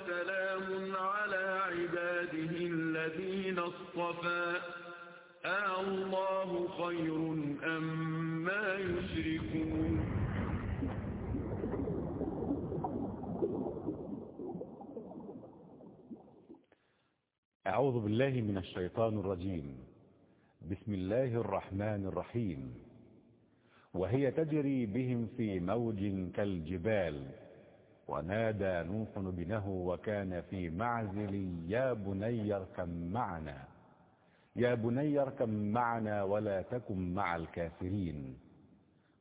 وسلام على عباده الذين اصطفى. الله خير أم ما يشركون. أعوذ بالله من الشيطان الرجيم. بسم الله الرحمن الرحيم. وهي تجري بهم في موج كالجبال. ونادى نوح ابنه وكان في معزل يا بني اركب معنا يا بني اركب معنا ولا تكن مع الكافرين.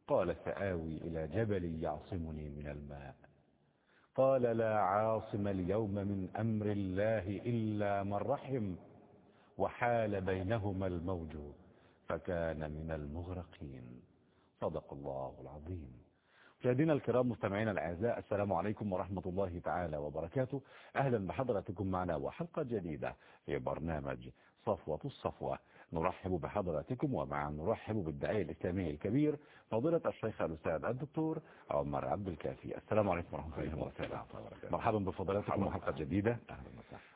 قال سآوي إلى جبل يعصمني من الماء. قال لا عاصم اليوم من أمر الله إلا من رحم وحال بينهما الموج فكان من المغرقين. صدق الله العظيم. مشاهدينا الكرام مستمعينا الأعزاء السلام عليكم ورحمة الله تعالى وبركاته. أهلا بحضراتكم معنا وحلقة جديدة في برنامج صفوة الصفوة. نرحب بحضراتكم ومع نرحب بالداعية الإسلامي الكبير فضيلة الشيخ الأستاذ الدكتور عمر عبد الكافي. السلام عليكم ورحمة الله وبركاته. مرحبا بفضلاتكم وحلقة جديدة.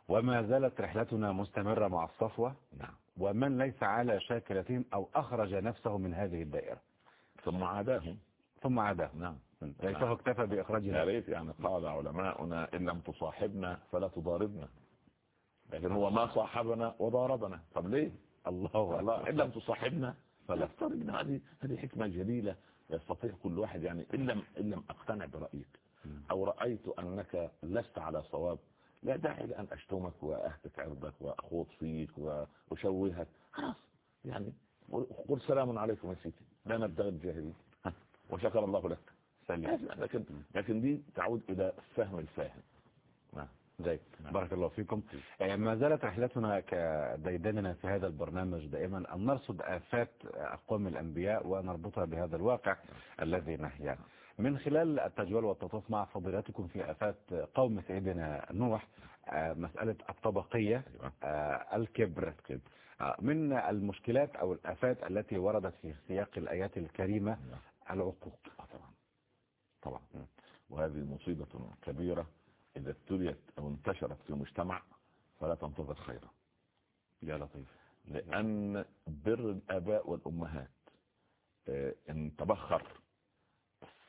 وما زالت رحلتنا مستمرة مع الصفوة. نعم. ومن ليس على شاكلتهم أو أخرج نفسه من هذه الدائرة. ثم عاداهم. ثم عاده نعم. ليسه اكتفى يا بإخراجنا ريت يعني قال علماؤنا إن لم تصاحبنا فلا تضاربنا. لكن هو ما صاحبنا وضاربنا. طب ليه؟ الله الله إن لم تصاحبنا فلا. تضاربنا هذه هذه حكمة جليلة. يستطيع كل واحد يعني إن لم إن لم أقتنع برأيك. أو رأيت أنك لست على صواب لا داعي لأن أشتمك وأهتك عرضك وأخوض فيك وأشوهك. خلاص. يعني قل سلام عليكم يا سيدي. لا نبتغي الجاهلين وشكر الله لك. لكن لكن دي تعود إلى فهم الفاهم. نعم. زي بارك الله فيكم. آه، ما زالت رحلتنا كديدننا في هذا البرنامج دائما أن نرصد آفات أقوام الأنبياء ونربطها بهذا الواقع الذي نحيا من خلال التجوال والتطوف مع فضيلتكم في آفات قوم سيدنا نوح آه، مسألة الطبقية آه، الكبر. من المشكلات أو الآفات التي وردت في سياق الآيات الكريمة العقوق طبعا. طبعا وهذه مصيبة كبيرة إذا ابتليت أو انتشرت في مجتمع فلا تنتظر خيرا. يا لطيف. لأن بر الآباء والأمهات آه، إن تبخر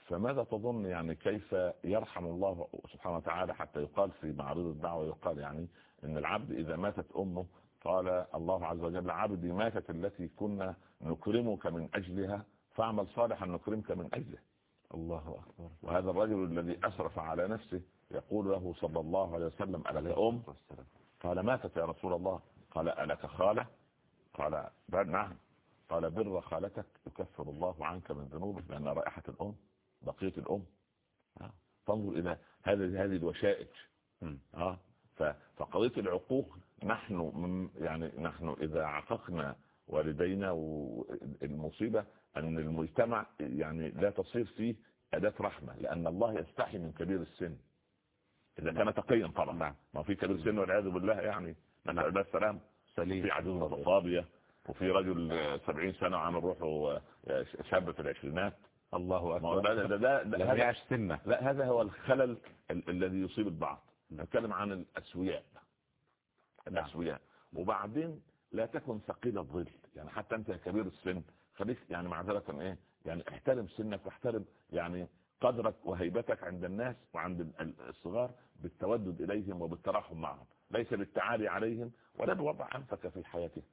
فماذا تظن يعني كيف يرحم الله سبحانه وتعالى حتى يقال في معرض الدعوة يقال يعني إن العبد إذا ماتت أمه قال الله عز وجل عبدي ماتت التي كنا نكرمك من أجلها فاعمل صالحا نكرمك من أجله. الله أكبر. وهذا الرجل الذي أسرف على نفسه يقول له صلى الله عليه وسلم ألك أم قال ماتت يا رسول الله. قال ألك خالة قال نعم. قال بر خالتك يكفر الله عنك من ذنوبك لأن رائحة الأم بقية الأم. آه. تنظر إلى هذه هذه الوشائج ف- فقضية العقوق نحن يعني نحن إذا عققنا والدينا والمصيبة أن المجتمع يعني لا تصير فيه أداة رحمة لأن الله يستحي من كبير السن. إذا كان تقيا طبعا. نعم. ما في كبير السن والعياذ بالله يعني. نسأل الله السلام. سليم. في عجوز فاضية وفي رجل سبعين سنة عامل روحه شاب في العشرينات. الله أكبر. ده- ده- ده- ده- هذا- يعش سنة. لا هذا هو الخلل ال الذي يصيب البعض. نتكلم عن الأسوياء. الأسوياء. وبعدين لا تكن ثقيل الظل. يعني حتى أنت يا كبير السن خليك يعني معذرة إيه؟ يعني احترم سنك واحترم يعني قدرك وهيبتك عند الناس وعند ال- ال- الصغار بالتودد إليهم وبالترحم معهم. ليس بالتعالي عليهم ولا بوضع أنفك في حياتهم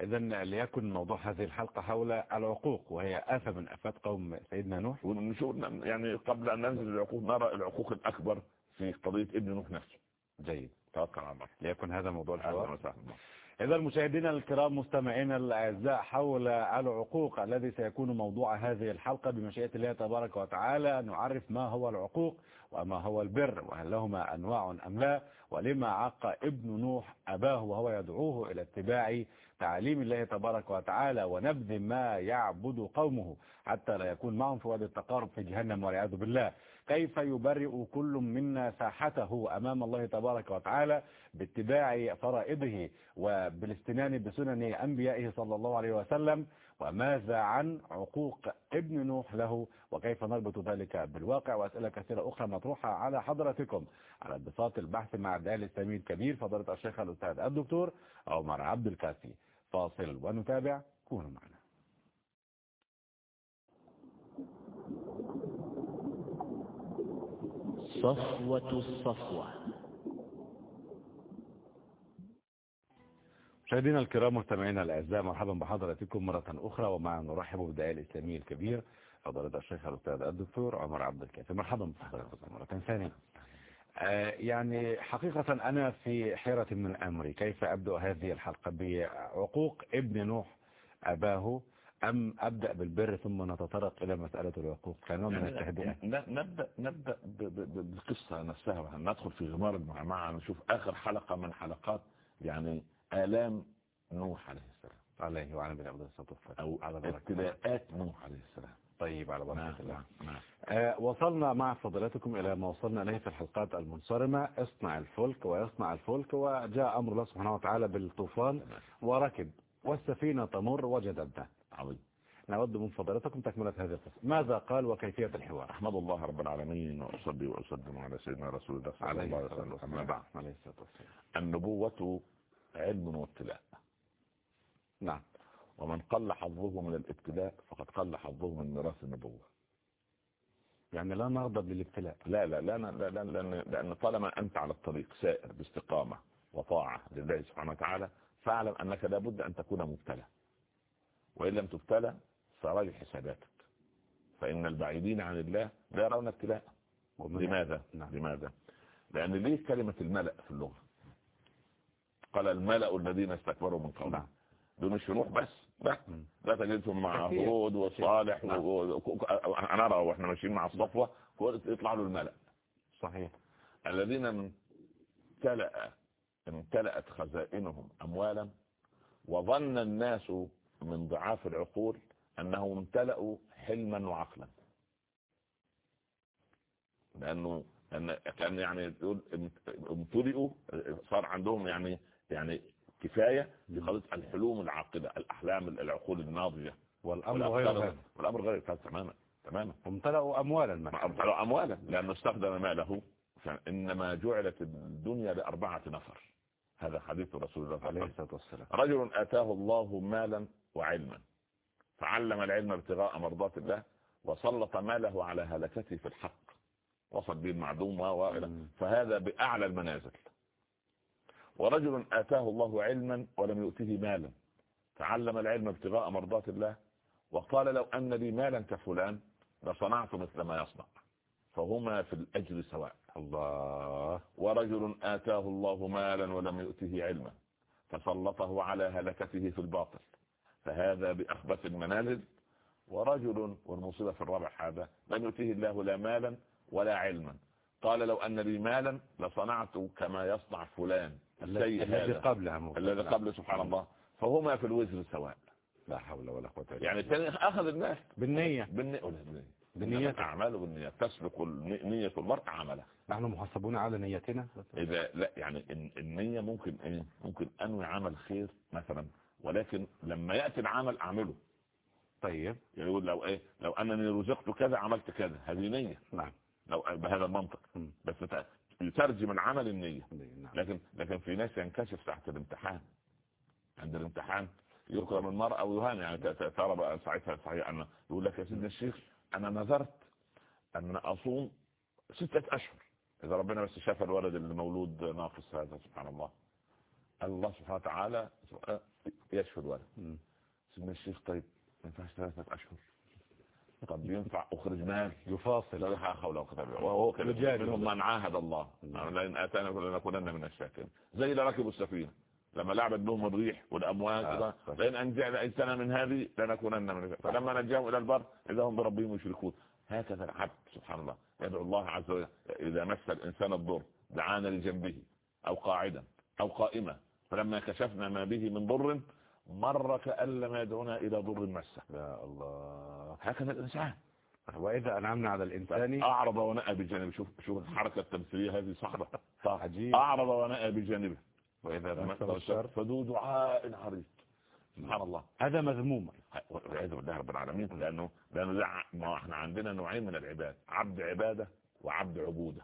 إذا ليكن موضوع هذه الحلقة حول العقوق وهي آفة من آفات قوم سيدنا نوح. ونشوف يعني قبل أن ننزل العقوق نرى العقوق الأكبر في قضية ابن نوح نفسه. جيد. توكل على الله. ليكن هذا موضوع الحوار وسهلا. إذا مشاهدينا الكرام مستمعينا الأعزاء حول العقوق الذي سيكون موضوع هذه الحلقة بمشيئة الله تبارك وتعالى نعرف ما هو العقوق وما هو البر وهل لهما أنواع أم لا ولما عق ابن نوح أباه وهو يدعوه إلى اتباع تعليم الله تبارك وتعالى ونبذ ما يعبد قومه حتى لا يكون معهم في وادي التقارب في جهنم والعياذ بالله. كيف يبرئ كل منا ساحته أمام الله تبارك وتعالى باتباع فرائضه وبالاستنان بسنن أنبيائه صلى الله عليه وسلم؟ وماذا عن عقوق ابن نوح له؟ وكيف نربط ذلك بالواقع؟ وأسئلة كثيرة أخرى مطروحة على حضراتكم. على بساط البحث مع الدال السميع الكبير فضيلة الشيخ الأستاذ الدكتور عمر عبد الكافي فاصل ونتابع كونوا معنا. صفوة الصفوة. مشاهدينا الكرام مستمعينا الأعزاء مرحبا بحضراتكم مرة أخرى ومع نرحب بالداعي الإسلامي الكبير فضيلة الشيخ الأستاذ الدكتور عمر عبد الكافي. مرحبا بحضراتكم مرة ثانية. آه يعني حقيقة أنا في حيرة من الأمر كيف أبدأ هذه الحلقة بعقوق ابن نوح أباه أم أبدأ بالبر ثم نتطرق إلى مسألة العقوق؟ كنوع من التهدئة نبدأ نبدأ بالقصة نفسها ندخل في غمار المعمعة نشوف آخر حلقة من حلقات يعني آلام نوح عليه السلام. عليه وعلى بن عبد الصلاة أو على ابتلاءات نوح عليه السلام. طيب على بركة نعم الله. نعم آه وصلنا مع فضلاتكم إلى ما وصلنا إليه في الحلقات المنصرمة. اصنع الفلك ويصنع الفلك وجاء أمر الله سبحانه وتعالى بالطوفان وركب والسفينة تمر وجد ابنه عظيم. نود من فضلاتكم تكملة هذه القصة. ماذا قال وكيفية الحوار؟ أحمد الله رب العالمين وأصلي وأسلم على سيدنا رسول الله صلى الله عليه وسلم. أما بعد. النبوة علم وابتلاء. نعم. ومن قل حظه من الابتلاء فقد قل حظه من ميراث النبوة. يعني لا نغضب للابتلاء. لا لا لا لا لا لأن, لأن طالما أنت على الطريق سائر باستقامة وطاعة لله سبحانه وتعالى فاعلم أنك لابد أن تكون مبتلى. وإن لم تبتلى فراجع حساباتك. فإن البعيدين عن الله لا يرون ابتلاء. لماذا؟ نعم. لماذا؟ لأن ليه كلمة الملأ في اللغة. قال الملأ الذين استكبروا من قومه. نعم. دول مش نوح بس. لا. لا تجدهم مع. هود وصالح نعم. أنا أرى وإحنا ماشيين مع الصفوة. يطلع له الملأ. صحيح. الذين امتلأ امتلأت خزائنهم اموالا وظن الناس من ضعاف العقول انهم امتلأوا حلما وعقلا. لأنه كأن يعني يقول امتلئوا صار عندهم يعني يعني كفاية في قضية الحلوم العاقلة الأحلام العقول الناضجة والأمر والأفكار- غير هذا. والأمر غير هذا تماما تماما. امتلأوا مثلا أمثال أموالا لأنه استخدم ماله. فإنما جعلت الدنيا لأربعة نفر. هذا حديث رسول الله صلى الله عليه الصلاة والسلام. رجل آتاه الله مالا وعلما. فعلم العلم ابتغاء مرضات الله وسلط ماله على هلكته في الحق. وصل به المعدوم وإلى. فهذا بأعلى المنازل. ورجل آتاه الله علما ولم يؤته مالا. تعلم العلم ابتغاء مرضات الله وقال لو أن لي مالا كفلان لصنعت مثل ما يصنع. فهما في الأجر سواء. الله. ورجل آتاه الله مالا ولم يؤته علما. فسلطه على هلكته في الباطل. فهذا بأخبث المنازل. ورجل والمصيبة في الرابع هذا لم يؤته الله لا مالا ولا علما. قال لو أن لي مالا لصنعت كما يصنع فلان السيء الذي موجود. الذي قبل سبحان الله. فهما في الوزر سواء. لا حول ولا قوة إلا يعني. الثاني أخذ الناس. بالنية. بالنية. بالنية. أعماله بالنية. تسبق نية المرء عمله. نحن محاسبون على نيتنا. إذا لا يعني الن- النية ممكن إيه؟ ممكن أنوي عمل خير مثلا. ولكن لما يأتي العمل أعمله. طيب. يعني يقول لو إيه؟ لو أنني رزقت كذا عملت كذا. هذه نية. نعم. لو بهذا المنطق. مم. بس يترجم العمل النية. نعم. لكن لكن في ناس ينكشف تحت الامتحان. عند الامتحان يكرم المرأة ويهان يعني ترى بقى ساعتها صحيح أن يقول لك يا سيدنا الشيخ أنا نذرت أن أصوم ستة أشهر. إذا ربنا بس شاف الولد اللي مولود ناقص هذا سبحان الله. الله سبحانه وتعالى الولد مم. سيدنا الشيخ طيب ما ينفعش ثلاثة أشهر. طب ينفع أخرج مال يفاصل. لا حول ولا قوة إلا بالله. وهو يجادل. منهم من عاهد الله. لئن أتانا لنكونن من الشاكرين. زي اللي ركبوا السفينة. لما لعبت بهم الريح والأمواج آه،. لئن انجعنا انسانا من هذه لنكونن من الشاكرين. فلما نجاهم إلى البر إذا هم بربهم يشركون. هكذا العبد سبحان الله. يدعو الله عز وجل إذا مس الإنسان الضر دعانا لجنبه أو قاعدا أو قائما. فلما كشفنا ما به من ضر مر كأن لم يدعونا إلى ضر مسه. يا الله. هكذا الإنسان. وإذا أنعمنا على الإنسان أعرض ونأى بجانب شوف شوف الحركة التمثيلية هذه صعبه عجيب أعرض ونأى بجانبه. وإذا مسه الشر. فذو دعاء عريض. سبحان الله. هذا مذموم. والعياذ بالله رب العالمين. لأنه لأنه ده ع- ما إحنا عندنا نوعين من العباد. عبد عبادة وعبد عبودة.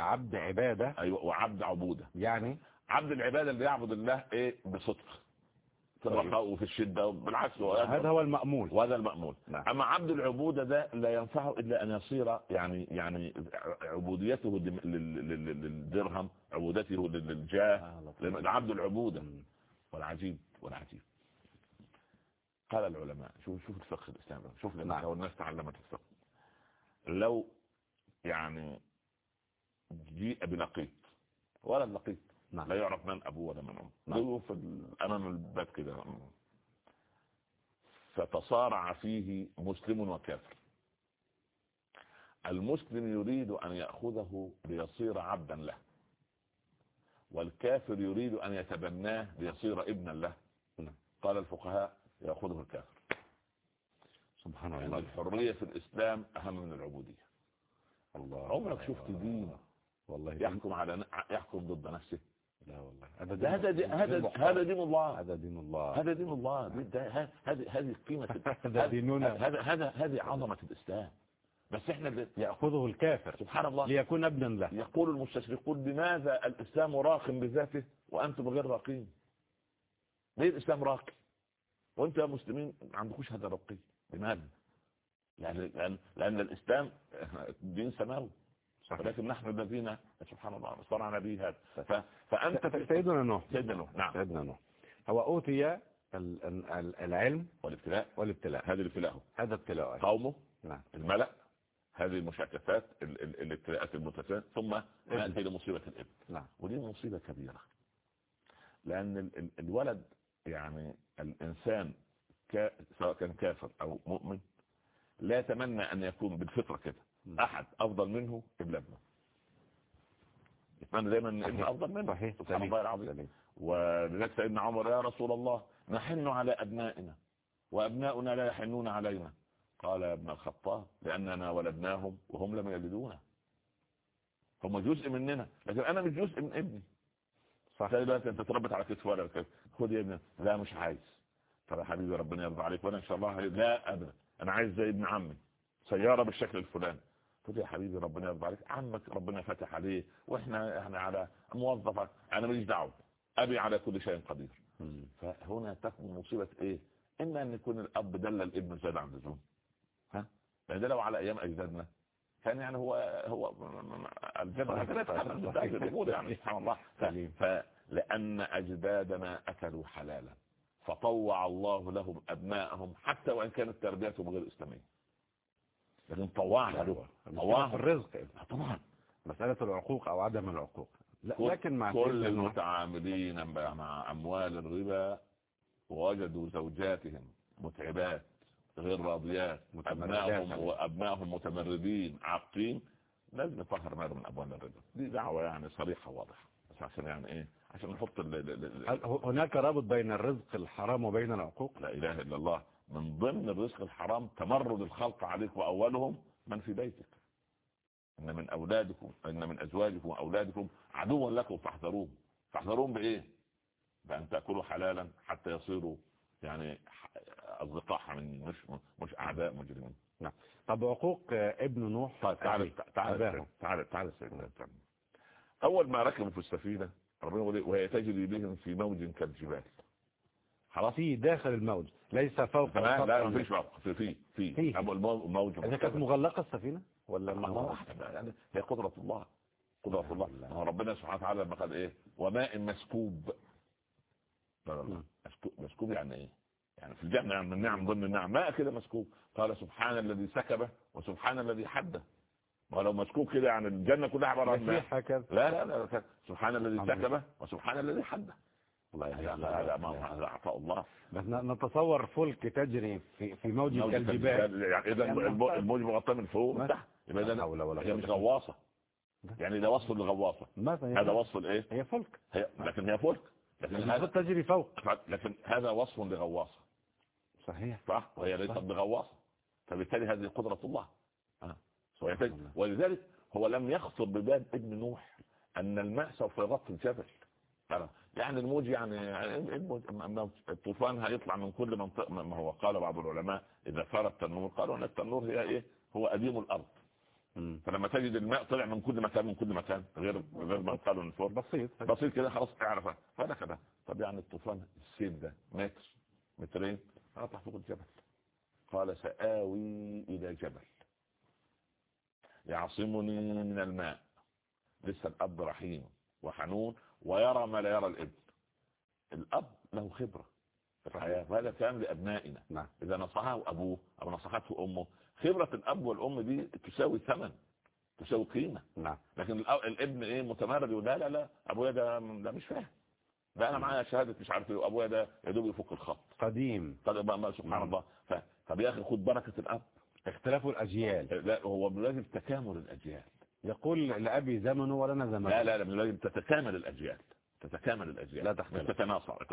عبد عبادة أيوه وعبد عبودة. يعني عبد العبادة اللي يعبد الله إيه؟ بصدق. في طيب. الرخاء وفي الشدة بالعكس هذا هو المأمول. وهذا المأمول. نعم. أما عبد العبودة ده لا ينفعه إلا أن يصير يعني يعني عبوديته لل- لل- لل- للدرهم عبودته لل- للجاه. آه،. عبد العبودة. والعجيب والعجيب. قال العلماء شوف شوف الفقه الإسلامي. شوف نعم. لو الناس تعلمت الفقه. لو يعني جيء بلقيط ولا اللقيط نعم. لا يعرف من أبوه ولا من أمه. نعم. في أمام الباب كده. فتصارع فيه مسلم وكافر. المسلم يريد أن يأخذه ليصير عبدا له. والكافر يريد أن يتبناه ليصير ابنا له. قال الفقهاء يأخذه الكافر. سبحان الله. الحرية في الإسلام أهم من العبودية. الله. عمرك شفت دين؟ والله. يحكم على يحكم ضد نفسه. لا والله. هذا دي- هذا. هذا دين الله. هذا دين الله. هذا دين الله. هذه هذه قيمة هذا ديننا. هذا هذا هذه عظمة الإسلام. بس إحنا يأخذه الكافر. سبحان الله. ليكون ابنا له. يقول المستشرقون لماذا الإسلام راق بذاته وأنتم غير راقين؟ ليه الإسلام راقي وأنتم يا مسلمين ما عندكوش هذا الرقي. لماذا؟ لأن, لأن الإسلام دين سماوي. ولكن نحن الذين سبحان الله صنعنا به هذا. ف- فأنت سيدنا نوح. سيدنا نوح نعم. سيدنا نوح. هو أوتي ال- ال- ال- العلم والابتلاء. والابتلاء. هذه الابتلاء هذا ابتلاء قومه نعم. الملأ هذه المشاكسات ال- ال- الابتلاءات المتتالية ثم نأتي لمصيبة الابن. نعم. ودي مصيبة كبيرة. لأن ال- ال- الولد يعني الإنسان كا سواء كان كافر أو مؤمن لا يتمنى أن يكون بالفطرة كده. أحد أفضل منه إلا ابنه يتمنى دايما أن ابنه أفضل منه. صحيح. سبحان. الله العظيم. ولذلك سيدنا عمر يا رسول الله نحن على أبنائنا وأبناؤنا لا يحنون علينا. قال يا ابن الخطاب لأننا ولدناهم وهم لم يلدونا. هم جزء مننا لكن أنا مش جزء من ابني. صح. بقى أنت تربت على كتف ولا كتف خد يا ابني. لا مش عايز. طب يا حبيبي ربنا يرضى عليك وأنا إن شاء الله لا أبدا. أنا عايز زي ابن عمي سيارة بالشكل الفلاني. قلت يا حبيبي ربنا يرضى عليك. عمك ربنا فتح عليه وإحنا إحنا على موظفه أنا ماليش دعوة. أبي على كل شيء قدير. فهنا تكون مصيبة إيه؟ إما أن يكون الأب دل الإبن زاد عن اللزوم. ها؟ لأن ده لو على أيام أجدادنا. كان يعني هو هو. الأمور يعني سبحان الله. ف- سليم. فلأن أجدادنا أكلوا حلالا. فطوع الله لهم أبناءهم حتى وإن كانت تربيتهم غير إسلامية. لكن طوعها له في طوعها الرزق. طبعا. مسألة العقوق أو عدم العقوق. لا كل- لكن مع كل المتعاملين مع أموال الربا وجدوا زوجاتهم متعبات غير راضيات. متمردات. أبنائهم وأبنائهم متمردين عاقين. لازم يطهر ماله من أبواب الربا. دي دعوة يعني صريحة واضحة بس عشان يعني إيه؟ عشان نحط هناك رابط بين الرزق الحرام وبين العقوق؟ لا إله إلا الله. من ضمن الرزق الحرام تمرد الخلق عليك وأولهم من في بيتك. إن من أولادكم إن من أزواجكم وأولادكم عدوا لكم فاحذروهم. فاحذروهم بإيه؟ بأن تأكلوا حلالا حتى يصيروا يعني أصدقاء حميمين مش مش أعداء مجرمين. طب عقوق ابن نوح طيب تعال تعال. تعال تعال سيدنا تعال. أول ما ركبوا في السفينة ربنا يقول؟ وهي تجري بهم في موج كالجبال. خلاص؟ في داخل الموج. ليس فوق لا ولا- مفيش موقف في في في. المو- الموج إذا كانت مرتفع. مغلقة السفينة ولا ما واحدة يعني هي قدرة الله قدرة الله. ما ربنا سبحانه وتعالى لما قال إيه؟ وماء مسكوب. لا لا لا. مسكوب, يعني إيه؟ يعني في الجنة من النعم ضمن النعم. ماء كده مسكوب. قال سبحان الذي سكبه وسبحان الذي حده ولو مسكوب كده يعني الجنة كلها عبارة عن ماء. لا لا لا لا. سبحان الذي. سكبه وسبحان الذي حده الله هذا ما هذا عطاء الله. بس نتصور فلك تجري في في موج كالجبال. كالجبال. يعني إذا المو- الموج مغطى من فوق. تحت. يبقى لا ده ولا هي مش قوة. غواصة. يعني ده وصف للغواصة. ماذا هذا؟ وصف الايه هي فلك. هي لكن هي فلك. لكن هذا تجري فوق. لكن هذا وصف لغواصة. صحيح. صح؟ وهي ليست صح. بغواصة. فبالتالي هذه قدرة الله. آه. ولذلك هو لم يخطر ببال ابن نوح أن الماء سوف يغطي الجبل. يعني الموج يعني, يعني الطوفان هيطلع من كل منطقة ما هو قال بعض العلماء إذا ثار التنور قالوا أن التنور هي إيه؟ هو أديم الأرض. فلما تجد الماء طلع من كل مكان من كل مكان غير غير ما قالوا الفور بسيط. بسيط كده خلاص اعرف. فأنا كده. طب يعني الطوفان السيل ده متر مترين؟ اطلع فوق الجبل. قال سآوي إلى جبل. يعصمني من الماء. لسه الأب رحيم وحنون. ويرى ما لا يرى الابن. الأب له خبرة في الحياة وهذا كان لأبنائنا؟ نعم. إذا نصحه أبوه أو نصحته أمه. خبرة الأب والأم دي تساوي ثمن تساوي قيمة. نعم. لكن الابن إيه متمرد يقول لا لا لا أبويا ده ده مش فاهم. ده أنا معايا شهادة مش عارف إيه وأبويا ده يا دوب يفك الخط. قديم. طب سبحان مم. الله. ف... طب يا أخي خد بركة الأب. اختلاف الأجيال. لا هو لازم تكامل الأجيال. يقول لأبي زمن ولنا زمن. لا لا لا تتكامل الأجيال تتكامل الأجيال. لا تختلف. تتناصر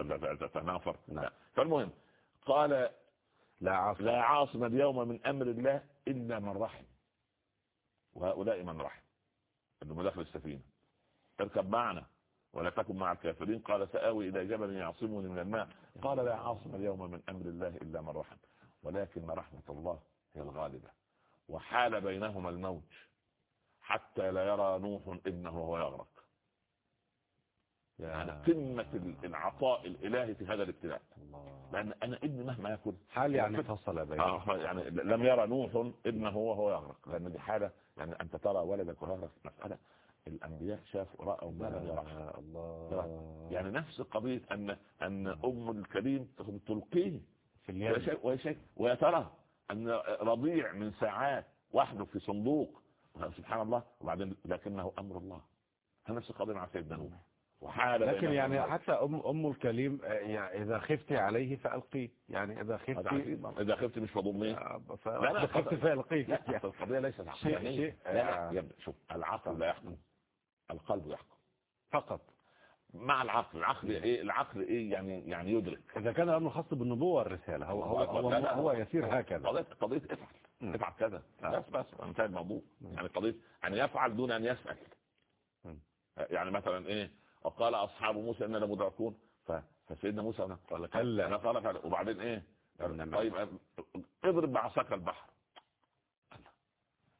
تتنافر نعم. لا. فالمهم قال لا عاصم. لا عاصم اليوم من أمر الله إلا من رحم. وهؤلاء من رحم. إنه مداخل السفينه اركب معنا ولا تكن مع الكافرين. قال سآوي إلى جبل يعصمني من الماء. قال لا عاصم اليوم من أمر الله إلا من رحم. ولكن رحمة الله هي الغالبة. وحال بينهما الموج حتى لا يرى نوح ابنه وهو يغرق. يعني قمة العطاء الإلهي في هذا الابتلاء. لأن أنا ابني مهما يكن. حال يعني فصل بين آه يعني لم يرى نوح ابنه وهو يغرق. لأن دي حالة يعني أنت ترى ولدك ويغرق مسألة. الأنبياء شافوا رأوا ما لم يرى. الله. يعني نفس قضية أن أن أم الكريم تلقيه. في اليد ويشاء- ويشاء- ويا ترى أن رضيع من ساعات وحده في صندوق. سبحان الله وبعدين لكنه أمر الله. نفس القضية مع سيدنا نوح. وحال لكن يعني. حتى أم أم الكليم آه، يعني إذا خفت عليه فألقيه. يعني إذا هذا خفت عجيب. إذا خفت مش مضمين ف- لا، لا، إذا خفت خطأ. فألقيه. لا القضية ليست عقلانية شيء- لا لا آه. شوف العقل لا يحكم. القلب يحكم. فقط. مع العقل. العقل إيه؟ العقل إيه؟ يعني يعني يدرك. إذا كان الأمر خاص بالنبوة والرسالة هو هو هو, هو لا. يسير هكذا. قضية قضية إفعل. افعل كذا. آه. بس بس انتهى الموضوع. يعني قضية ان يفعل دون أن يسأل. مم. يعني مثلا إيه وقال أصحاب موسى إننا لمدركون ف- فسيدنا موسى قال كلا. أنا قال فعلا. وبعدين إيه. طيب اضرب بعصاك البحر.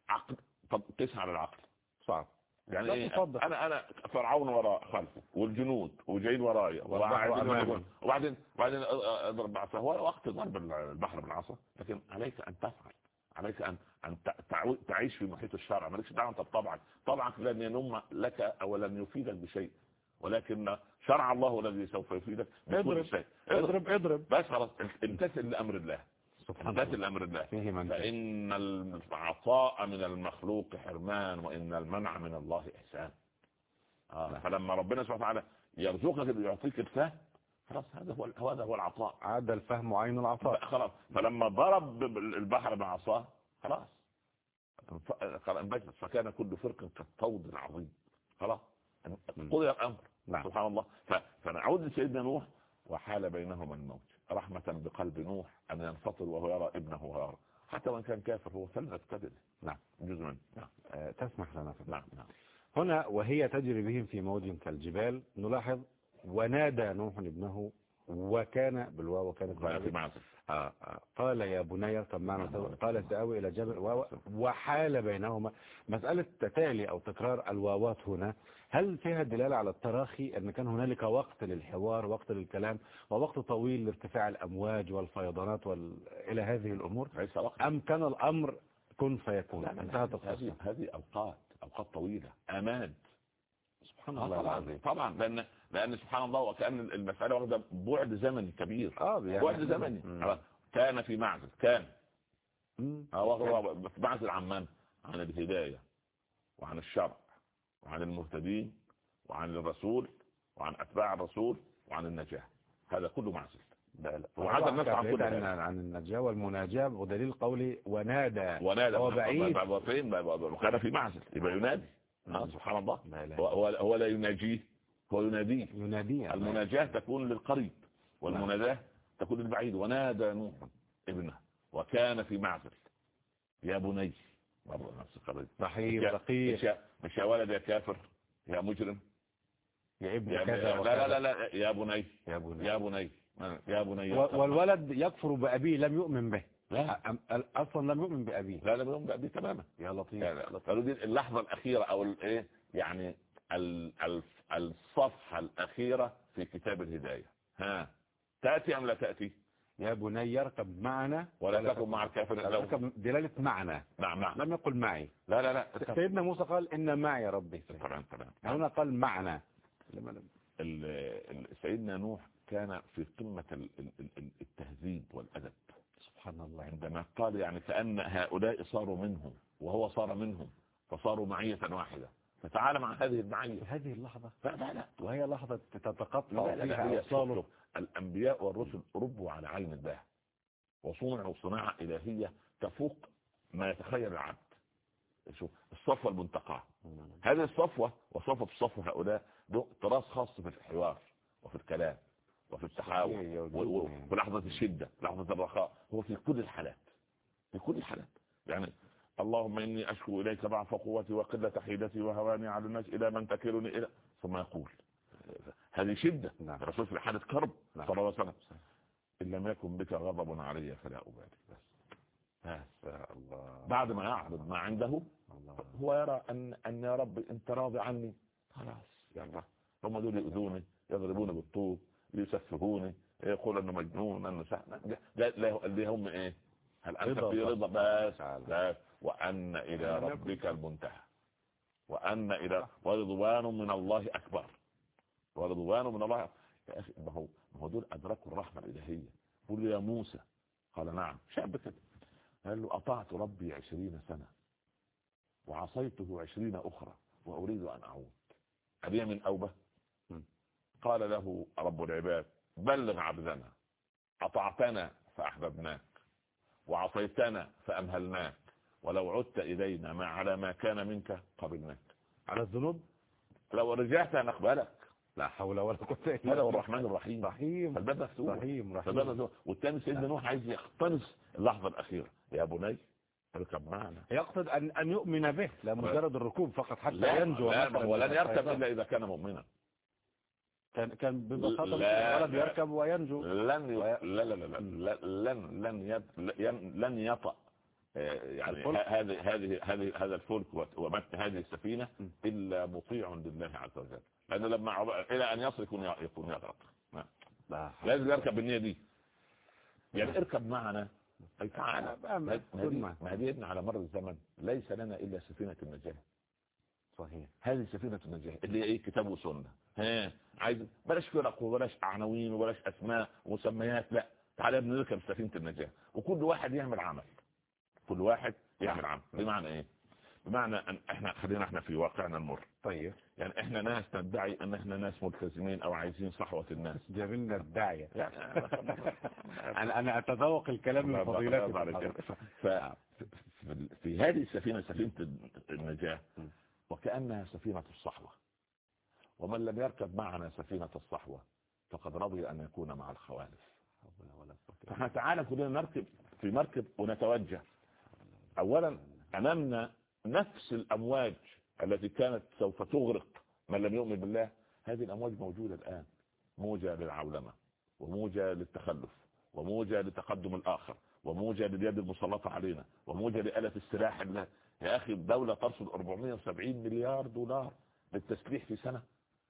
عقل. طب قيس على العقل. صعب. يعني إيه. أنا أنا فرعون وراء خلفه والجنود وجايين ورايا. وبعدين وبعدين اضرب بعصا هو وقت ضرب البحر بالعصا. لكن عليك أن تفعل. عليك ان أن ت- تعو- تعيش في محيط الشرع. مالكش دعوة أنت بطبعك. طبعك لن ينم لك أو لن يفيدك بشيء. ولكن شرع الله الذي سوف يفيدك اضرب. شيء اضرب اضرب. بس خلاص امتثل لأمر الله. امتثل الله. لأمر الله. فإن العطاء من المخلوق حرمان وإن المنع من الله إحسان. آه. فلما ربنا سبحانه وتعالى يرزقك يعطيك الفهم خلاص هذا هو هذا هو العطاء. عاد الفهم عين العطاء. خلاص. فلما ضرب البحر بعصاه خلاص. فكان كل فرق كالطود العظيم. خلاص. قضي الأمر. نعم. سبحان الله. فنعود لسيدنا نوح وحال بينهما الموت. رحمة بقلب نوح أن ينفطر وهو يرى ابنه وهو يرى حتى وإن كان كافر هو فلنة كبد نعم. جزء منه. نعم. آه، تسمح لنا نعم. نعم. هنا وهي تجري بهم في موج كالجبال. نلاحظ ونادى نوح ابنه وكان بالواو وكانت آه، آه، قال يا بني معنا سوا. قال سآوي إلى جبل واو وحال بينهما. مسألة تتالي أو تكرار الواوات هنا هل فيها دلالة على التراخي أن كان هنالك وقت للحوار وقت للكلام ووقت طويل لارتفاع الأمواج والفيضانات وال... إلى هذه الأمور؟ أم كان الأمر كن فيكون؟ انتهت هذه أوقات أوقات طويلة أمان سبحان آه، الله طبعا العظيم طبعا لأن لأن سبحان الله وكأن المسألة واخدة بعد زمني كبير آه يعني بعد زمني. كان في معزل كان في معزل عن من؟ عن الهداية وعن الشرع وعن المهتدين وعن الرسول وعن أتباع الرسول وعن النجاة هذا كله معزل عدم نفسه عن كل عن. عن النجاة والمناجاة ودليل قولي ونادى ونادى هو بعيد. فين وكان في معزل يبقى ينادي آه سبحان الله. لا إله هو, هو, لا يناجيه. هو يناديه. ينادي المناجاة تكون للقريب والمناداة تكون للبعيد. ونادى نوح ابنه وكان في معزل. يا بني رحيم رقيق. مش يا- ولد يا كافر يا مجرم. يا ابن يا كذا لا لا لا لا يا بني. يا بني. يا بني. يا بني والولد يكفر بأبيه لم يؤمن به. لا أم- أصلا لم يؤمن بأبيه. لا لا بيوم دي تماما. يا لطيف. لا قالوا دي اللحظة الأخيرة أو الإيه يعني ال- ال- الصفحة الأخيرة في كتاب الهداية. ها تأتي أم لا تأتي؟ يا بني يركب معنا. ولا تكن مع الكافرين. لو يركب دلالة معنا. نعم نعم لم يقل معي. لا لا لا سيدنا موسى قال إن معي ربي. تمام تمام هنا قال معنا. لم- سيدنا نوح كان في ال- التهذيب والأدب. سبحان الله عندما قال يعني كأن هؤلاء صاروا منهم وهو صار منهم فصاروا معية واحدة. فتعالى مع هذه المعية. هذه اللحظة. لا لا لا. وهي لحظة تتقطع فيها شوف، الأنبياء والرسل ربوا على علم الله. وصنعوا صناعة إلهية تفوق ما يتخيل العبد. شوف الصفوة المنتقاة. هذه الصفوة وصفوة الصفوة هؤلاء طراز خاص في الحوار وفي الكلام. وفي التحاور صحيح، و- و- وفي لحظة الشدة لحظة الرخاء هو في كل الحالات في كل الحالات. يعني اللهم إني أشكو إليك ضعف قوتي وقلة حيلتي وهواني على الناس إلى من تكلني إلى ثم يقول هذه شدة. نعم. الرسول في حالة كرب نعم. صلى الله عليه وسلم. إن لم يكن بك غضب علي فلا أبالي. بس. الله. بعد ما يعرض ما عنده الله. هو يرى أن أن يا رب أنت راضي عني. خلاص. يلا. هم دول يؤذوني يضربوني بالطوب. يسفهوني يقول أنه مجنون أنه سهل لا لا اللي هم إيه؟ هل أنت في رضا؟ بس. بس. وأن إلى ربك المنتهى. وأن إلى ورضوان من الله أكبر. ورضوان من الله. يا أخي ما هو ما هو دول أدركوا الرحمة الإلهية. قل له يا موسى. قال نعم. شاب كده. قال له أطعت ربي عشرين سنة. وعصيته عشرين أخرى. وأريد أن أعود. أبي من م. قال له رب العباد بلغ عبدنا أطعتنا فأحببناك وعصيتنا فأمهلناك ولو عدت إلينا ما على ما كان منك قبلناك. على الذنوب؟ لو رجعت نقبلك لا حول ولا قوة إلا هذا هو بالله. الرحمن الرحيم. رحيم. فالباب مفتوح. رحيم رحيم. والثاني سيدنا نوح عايز يقتنص اللحظة الأخيرة. يا بني اركب معنا. يقصد أن أن يؤمن به لا مجرد الركوب فقط حتى لا ينجو ولن يركب. إلا إذا كان مؤمنا. كان كان ببساطة لا، الولد. يركب وينجو. لن ي... وي- لا لا لا لا. لن لن يب... لن يطأ. آه، يعني هذه هذه هذه هذا الفلك ومتن هذه السفينة. إلا مطيع لله عز وجل. لأنه لما عب... إلى أن يصل يكون يكون يغرق. نعم. لا لازم يركب بالنية دي. يعني اركب معنا. أي تعالى ما كن هذه معي. ما هذه على مر الزمن. ليس لنا إلا سفينة النجاة. صحيح. هذه سفينة النجاة اللي هي إيه كتاب وسنة. ها عايز بلاش فرق وبلاش عناوين وبلاش أسماء ومسميات لا. تعالى يا ابني نركب سفينة النجاة. وكل واحد يعمل عمل. كل واحد يعمل عمل. بمعنى إيه؟ بمعنى أن إحنا خلينا إحنا في واقعنا المر طيب. يعني إحنا ناس ندعي أن إحنا ناس ملتزمين أو عايزين صحوة الناس. جاب لنا الداعية. أنا أنا أتذوق الكلام من فضيلتك. ف... في- هذه السفينة سفينة النجاة. وكأنها سفينة الصحوة. ومن لم يركب معنا سفينة الصحوة فقد رضي أن يكون مع الخوالف. فإحنا تعالى كلنا نركب في مركب ونتوجه. أولا أمامنا نفس الأمواج التي كانت سوف تغرق من لم يؤمن بالله. هذه الأمواج موجودة الآن. موجة للعولمة وموجة للتخلف وموجة لتقدم الآخر وموجة لليد المسلطة علينا وموجة لآلة السلاح. اللي يا أخي الدولة ترصد 470 مليار دولار للتسليح في سنة.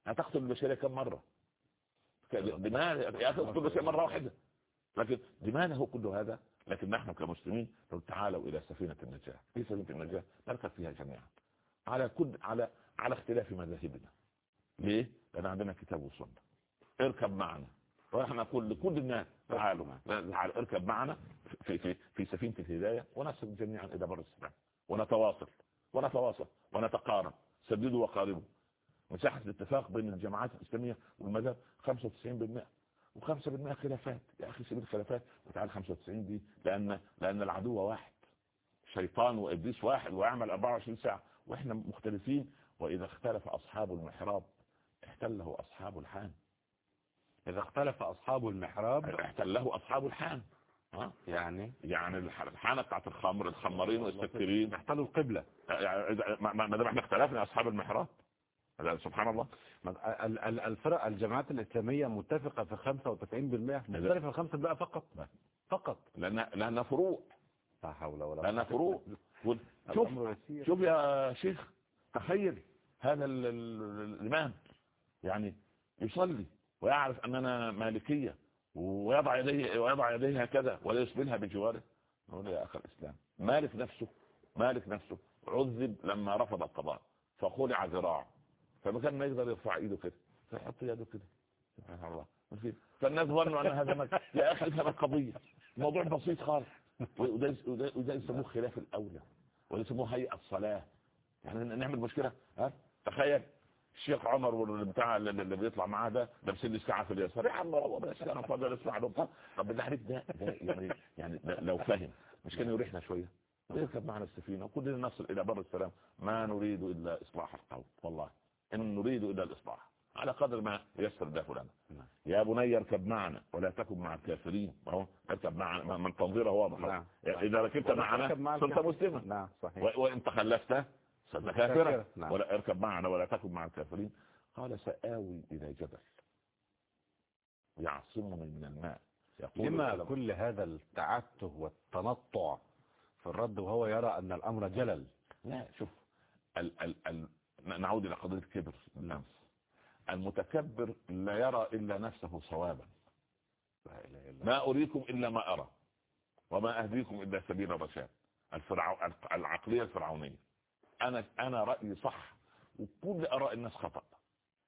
هتقتل البشرية كم مرة؟ لماذا يا أخي تقتل البشرية مرة واحدة. لكن لماذا هو كل هذا؟ لكن نحن كمسلمين لو تعالوا إلى سفينة النجاة. في سفينة النجاة نركب فيها جميعا. على كل على على اختلاف مذاهبنا. ليه؟ لأن عندنا كتاب وسنة. اركب معنا. وإحنا كل كل الناس تعالوا تعالوا اركب معنا في في في سفينة الهداية ونصل جميعا إلى بر السلام. ونتواصل. ونتواصل. ونتقارب سددوا وقاربوا. مساحة الاتفاق بين الجماعات الإسلامية والمذهب 95% و5% خلافات. يا أخي سيب الخلافات وتعال 95 دي لأن لأن العدو واحد. شيطان وإبليس واحد ويعمل 24 ساعة. وإحنا مختلفين. وإذا اختلف أصحاب المحراب احتله أصحاب الحان. إذا اختلف أصحاب المحراب احتله أصحاب الحان. ها؟ يعني؟ يعني الح- الحانة بتاعت الخمر الخمارين والسكرين احتلوا القبلة. يعني ما دام إحنا اختلفنا أصحاب المحراب. سبحان الله. الفرق الجماعات الإسلامية متفقة في 95% مختلفة في 5% فقط. فقط. لأن لأنها فروع لا حول ولا لأنها فروع قول- شوف شوف يا شيخ تخيل هذا ال- ال- الإمام يعني يصلي ويعرف أننا مالكية ويضع يديه ويضع يديه هكذا ولا يسبلها بجواره. نقول يا أخ الإسلام مالك نفسه مالك نفسه. عذب لما رفض القضاء فخلع ذراعه. فما كان ما يقدر يرفع ايده كده فيحط يده كده. سبحان الله. فالناس ظنوا أن هذا. يا أخي هذا قضية. موضوع بسيط خالص. وده وده يسموه خلاف الأولى وده يسموه هيئة صلاه يعني نعمل مشكلة؟ ها؟ تخيل. الشيخ عمر والبتاع اللي بيطلع معاه ده لابسين لي ساعه في اليسار. يا عم هو بس أنا فاضل أسمع له. طب بالله عليك ده, ده يعني يعني لو فهم. مش كان يريحنا شوية؟ يركب معنا السفينة وكلنا نصل إلى بر السلام. ما نريد إلا إصلاح القوم. والله. إن نريد إلا الإصلاح. على قدر ما يسر الله لنا نعم. يا بني اركب معنا ولا تكن مع الكافرين. اهو اركب معنا. من تنظيره واضح. نعم. يعني إذا ركبت معنا صرت. مسلما. نعم وإن تخلفت صرت كافرا. ولا اركب معنا ولا تكن مع الكافرين. قال سآوي إلى جبل. يعصمني من الماء. لما كل هذا التعته والتنطع في الرد وهو يرى أن الأمر جلل؟ لا شوف ال ال ال نعود إلى قضية الكبر بالأمس المتكبر لا يرى إلا نفسه صوابا. ما أريكم إلا ما أرى. وما أهديكم إلا سبيل الرشاد. الفرعو... العقلية الفرعونية. أنا أنا رأيي صح. وكل آراء الناس خطأ.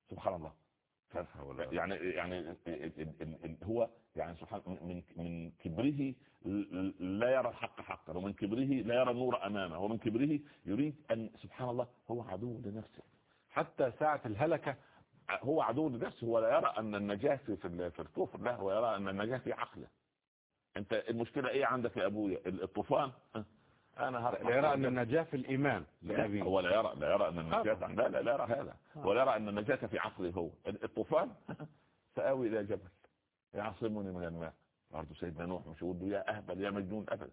سبحان الله. يعني يعني هو يعني سبحان من من كبره لا يرى الحق حقا ومن كبره لا يرى النور أمامه ومن كبره يريد أن سبحان الله هو عدو لنفسه. حتى ساعة الهلكة هو عدو لنفسه ولا يرى أن النجاة في في ال- في الكفر لا هو يرى أن النجاة في عقله. أنت المشكلة إيه عندك يا أبويا؟ الطوفان؟ هرقع لا يرى أن النجاة في الإيمان لأبيه. هو لا يرى لا يرى أن النجاة لا لا لا يرى هذا. ولا يرى أن النجاة في عقله هو. الطوفان سآوي إلى جبل. يعصمني من الماء برضه سيدنا نوح مش يقول له يا أهبل يا مجنون ابدا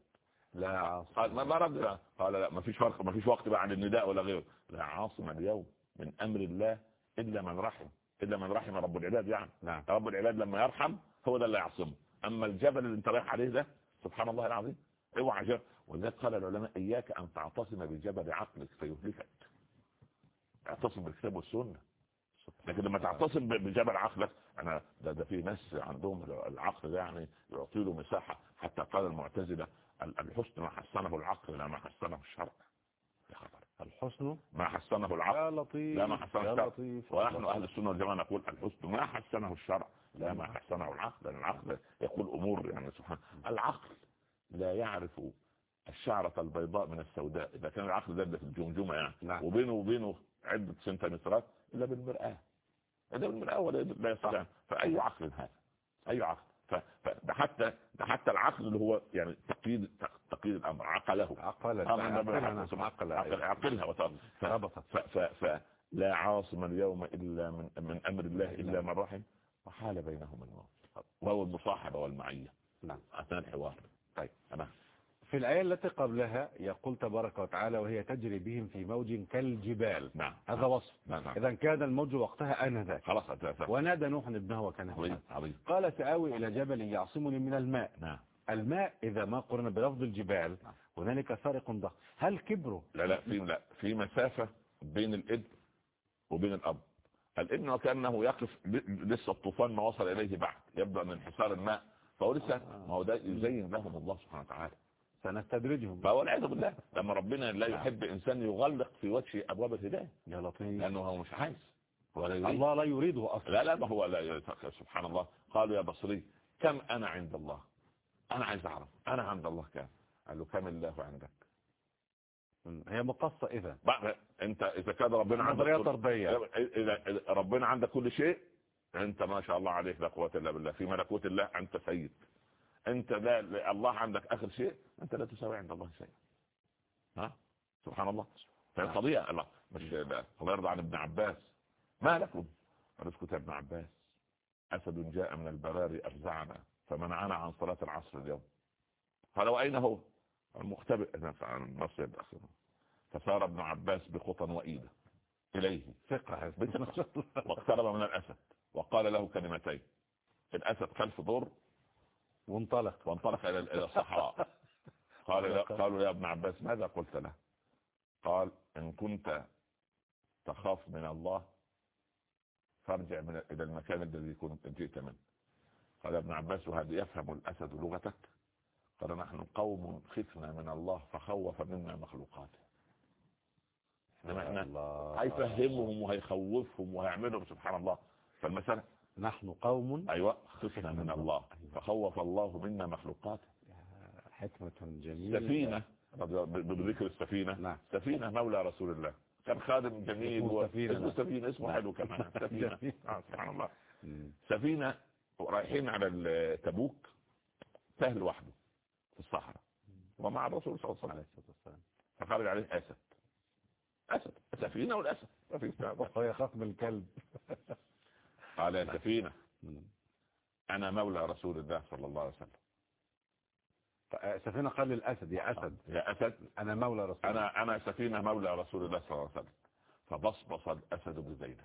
لا عاصم. قال ما رد لا. قال لا ما فيش فرق ما فيش وقت بقى عن النداء ولا غيره. لا عاصم اليوم من أمر الله إلا من رحم إلا من رحم رب العباد يعني. نعم. رب العباد لما يرحم هو ده اللي يعصمه. أما الجبل اللي انت رايح عليه ده سبحان الله العظيم اوعى ولذلك قال العلماء إياك أن تعتصم بجبل عقلك فيهلكك. اعتصم بالكتاب والسنة. لكن لما تعتصم بجبل عقلك أنا ده, ده في ناس عندهم العقل ده يعني يعطي له مساحة. حتى قال المعتزلة ال- الحسن ما حسنه العقل لا ما حسنه الشرع. يا خبر. الحسن؟ ما حسنه العقل. يا لطيف لا ما حسنه الشرع. ونحن أهل السنة والجماعة نقول الحسن ما حسنه الشرع. لا ما حسنه العقل. لأن العقل يقول أمور يعني سبحان العقل لا يعرف الشعرة البيضاء من السوداء. إذا كان العقل ده في الجمجمة يعني. نعم. وبينه وبينه عدة سنتيمترات إلا بالمرآة. إلا بالمرآة ولا لا يستطيع فأي عقل هذا؟ أي عقل فده حتى ده حتى العقل اللي هو يعني تقييد تقييد الأمر. عقله. عقل آه، عقلها عقلها فلا عاصم اليوم إلا من, من أمر الله إلا من رحم. وحال بينهما الموت. وهو المصاحبة والمعية. نعم. أثناء الحوار طيب. أنا في الآية التي قبلها يقول تبارك وتعالى وهي تجري بهم في موج كالجبال. نعم هذا وصف. نعم نعم. إذا كان الموج وقتها آنذاك. خلاص أتفق. ونادى نوح ابنه وكان عظيم قال سآوي إلى جبل يعصمني من الماء. نعم. الماء إذا ما قرن بلفظ الجبال نعم. هنالك فارق ضخم. هل كبره لا لا في لا في مسافة بين الإبن وبين الأب. الإبن وكأنه يقف لسه الطوفان ما وصل إليه بعد يبدأ من انحسار الماء. فهو لسه ما هو ده يزين لهم الله سبحانه وتعالى. سنستدرجهم. فهو العياذ بالله لما ربنا لا يحب إنسان يغلق في وجه أبواب الهداية يا لطيف لأنه هو مش عايز ولا يريد. الله لا يريده أصلا. لا لا ما هو لا سبحان الله. قالوا يا بصري كم أنا عند الله؟ أنا عايز أعرف. أنا عند الله كم قال له كم الله عندك؟ هي مقصة إذا. بقى أنت إذا كان ربنا عندك طردية. إذا إذا ربنا عندك كل شيء أنت ما شاء الله عليك لا قوة إلا بالله. في ملكوت الله أنت سيد. انت لا الله عندك اخر شيء انت لا تساوي عند الله شيء ها؟ سبحان الله. فالقضيه الله مش. الله يرضى عن ابن عباس. ما لكم؟ رزقك ابن عباس. أسد جاء من البراري افزعنا فمنعنا عن صلاة العصر اليوم. قال وأين هو؟ المختبئ النص يدخل فسار ابن عباس بخطى وإيدة. إليه. ثقة. واقترب من الأسد. وقال له كلمتين. الأسد خلف دور وانطلق. وانطلق إلى إلى الصحراء. قال لا- قالوا يا ابن عباس ماذا قلت له؟ قال إن كنت تخاف من الله فارجع من إلى المكان الذي كنت جئت منه. قال ابن عباس وهذا يفهم الأسد لغتك. قال نحن قوم خفنا من الله فخوف منا مخلوقاته إحنا. هيفهمهم وهيخوفهم وهيعملهم. سبحان الله. فالمسألة نحن قوم أيوة خفنا من الله. فخوف الله منا مخلوقاته حكمة جميلة. سفينة. بذكر السفينة. نعم. سفينة مولى رسول الله. كان خادم جميل اسمه و- سفينة، اسمه نعم. سفينة اسمه حلو كمان. سفينة. آه، سبحان الله. سفينة رايحين على تبوك. سهل وحده في الصحراء. ومع الرسول صلى الله عليه وسلم. فخرج عليه أسد. أسد. سفينة والأسد. ما في استعمال. هو يخاف من الكلب. قال يا سفينة. مم. أنا مولى رسول الله صلى الله عليه وسلم. سفينة قال للأسد يا أسد. يا أسد. أنا مولى رسول الله. أنا أنا سفينة مولى رسول الله صلى الله عليه وسلم. فبصبص الأسد بزينة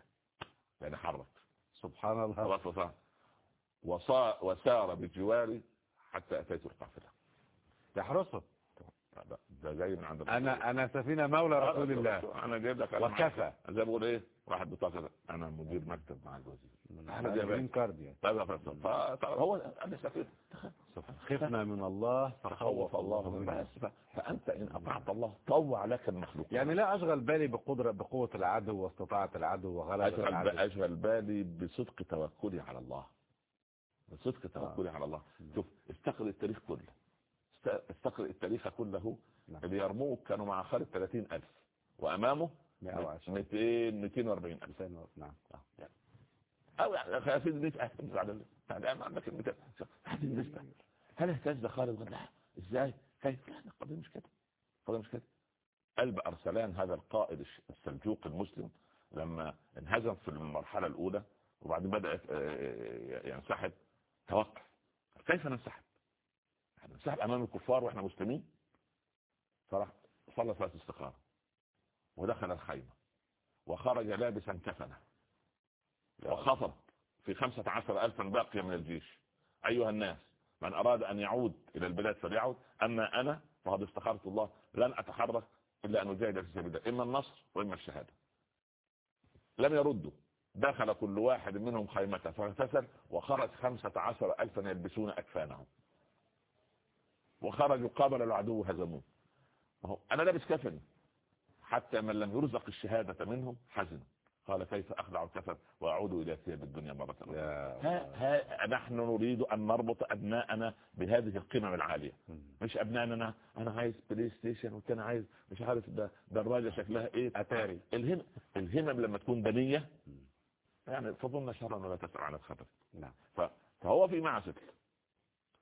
يعني حرك. سبحان الله. فبصبص وصا وسار بجواري حتى أتيت القافلة. يحرسه. ده- جاي من عند الرسول. أنا أنا سفينة مولى رسول الله. أنا جايب لك وكفى. زي ما بقول إيه؟ واحد بطاقة أنا مدير مكتب مع الوزير. أنا جايب جرين كارد يعني طيب يا فندم. ف- هو أنا سفينة. خفنا من الله فخوف الله من منا. بأس ف- فأنت إن أطعت الله طوع لك المخلوق يعني لا أشغل بالي بقدرة بقوة العدو واستطاعة العدو أشغل, العدو. أشغل بالي بصدق توكلي على الله. بصدق توكلي على الله. شوف استقرئ التاريخ كله. استقرئ التاريخ كله نعم. اللي يرموك كانوا مع خالد 30 ألف وأمامه 120 200 240 ألف. نعم. أو يعني خلاص النسبة بعد عندك المثال هذه النسبة. هل اهتز خالد؟ قال لا. إزاي؟ كيف لا القضية مش كده. القضية مش كده. قلب أرسلان هذا القائد السلجوقي المسلم لما انهزم في المرحلة الأولى وبعدين بدأ آه، ينسحب. توقف. كيف ننسحب؟ ننسحب أمام الكفار وإحنا مسلمين. فراح صلى صلاة استخارة ودخل الخيمة وخرج لابسا كفنة. وخطب في خمسة عشر ألفا باقية من الجيش. أيها الناس من أراد أن يعود إلى البلاد فليعود. أما أنا فقد استخرت الله. لن أتحرك إلا أن أجاهد في سبيل الله. إما النصر وإما الشهادة. لم يردوا دخل كل واحد منهم خيمته فاغتسل. وخرج خمسة عشر ألفا يلبسون أكفانهم. وخرجوا قابل العدو هزموه أنا لابس كفن. حتى من لم يرزق الشهادة منهم حزن. قال كيف أخلع الكفن وأعود إلى ثياب الدنيا مرة أخرى. ها ها نحن نريد أن نربط أبناءنا بهذه القمم العالية. مش أبنائنا أنا, عايز PlayStation والتاني عايز مش عارف ده دراجة شكلها إيه. أتاري. الهم الهمم لما تكون دنية يعني فظن شرا ولا تسأل عن الخبر نعم. فهو في معزل.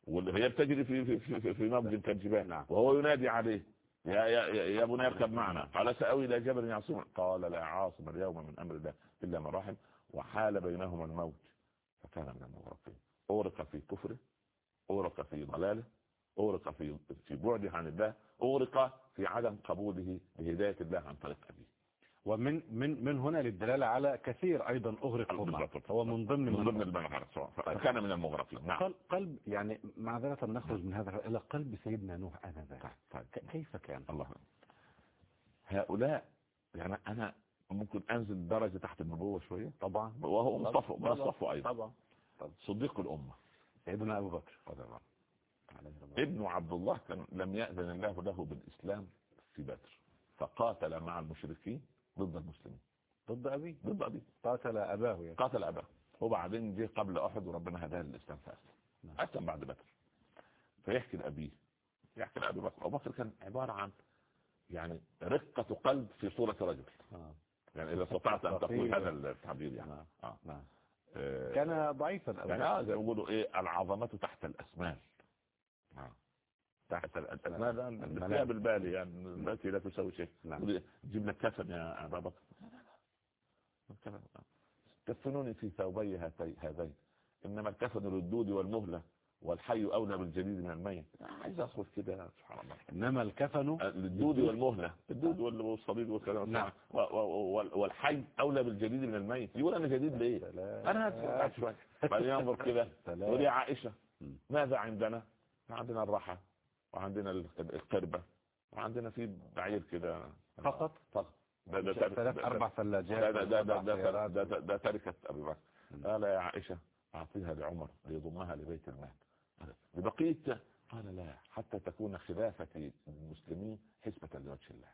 واللي هي بتجري في في في, في, موج كالجبال نعم. وهو ينادي عليه. يا يا يا يا بني اركب معنا؟ قال سأوي إلى جبل يعصم قال لا عاصم اليوم من أمر الله إلا من رحم. وحال بينهما الموج. فكان من المغرقين. أورق في كفره. أورق في ضلاله. أورق في في بعده عن الله. أورق في عدم قبوله بهداية الله عن طريق أبيه. ومن من من هنا للدلالة على كثير أيضا أغرق بالضبط. هو من ضمن من ضمن المغرق فكان من المغرقين. نعم. قلب, يعني معذرة نخرج من هذا إلى قلب سيدنا نوح آنذاك. طيب. ك- كيف كان؟ الله. هؤلاء يعني أنا ممكن أنزل درجة تحت النبوة شوية؟ طبعا. وهو من صفه من طبعا. صديق الأمة. سيدنا أبو بكر. ابن عبد الله كان لم يأذن الله له بالإسلام في بدر فقاتل مع المشركين. ضد المسلمين ضد أبيه ضد أبيه قاتل أباه يعني قاتل أباه وبعدين جه قبل أحد وربنا هداه للإسلام فاسلم نعم. أسلم بعد بدر فيحكي لأبيه يحكي لأبي بكر أبو بكر كان عبارة عن يعني رقة قلب في صورة رجل آه. يعني إذا استطعت أن تقول. هذا التعبير يعني نعم. آه. نعم آه، كان ضعيفا أبو يعني. آه زي ما بيقولوا إيه العظمة تحت الاسمال آه. تحت اللي فيها بالبالي يعني التي لا تساوي شيء. نعم. لك كفن يا ابا بكر كفن. آه. كفنوني في ثوبي هذين إنما الكفن للدود والمهلة والحي أولى بالجديد من الميت. عايز ادخل كده سبحان الله. إنما الكفن الدود والمهلة. الدود وال- والصديد والكلام نعم. والحي أولى بالجديد من الميت. يقول أنا جديد ليه؟ أنا شوية بعدين ينظر كده. سلام. يقول يا عائشة مم. ماذا عندنا؟ عندنا الرحى وعندنا ال- القربة وعندنا في بعير كده. فقط؟ فقط. ده ده ثلاث أربع ثلاجات ده ده ده ده. ده ده- ده تركة أبي بكر. قال يا عائشة أعطيها لعمر ليضمها لبيت المال. ببقية قال لا حتى تكون خلافة المسلمين حسبة لوجه الله.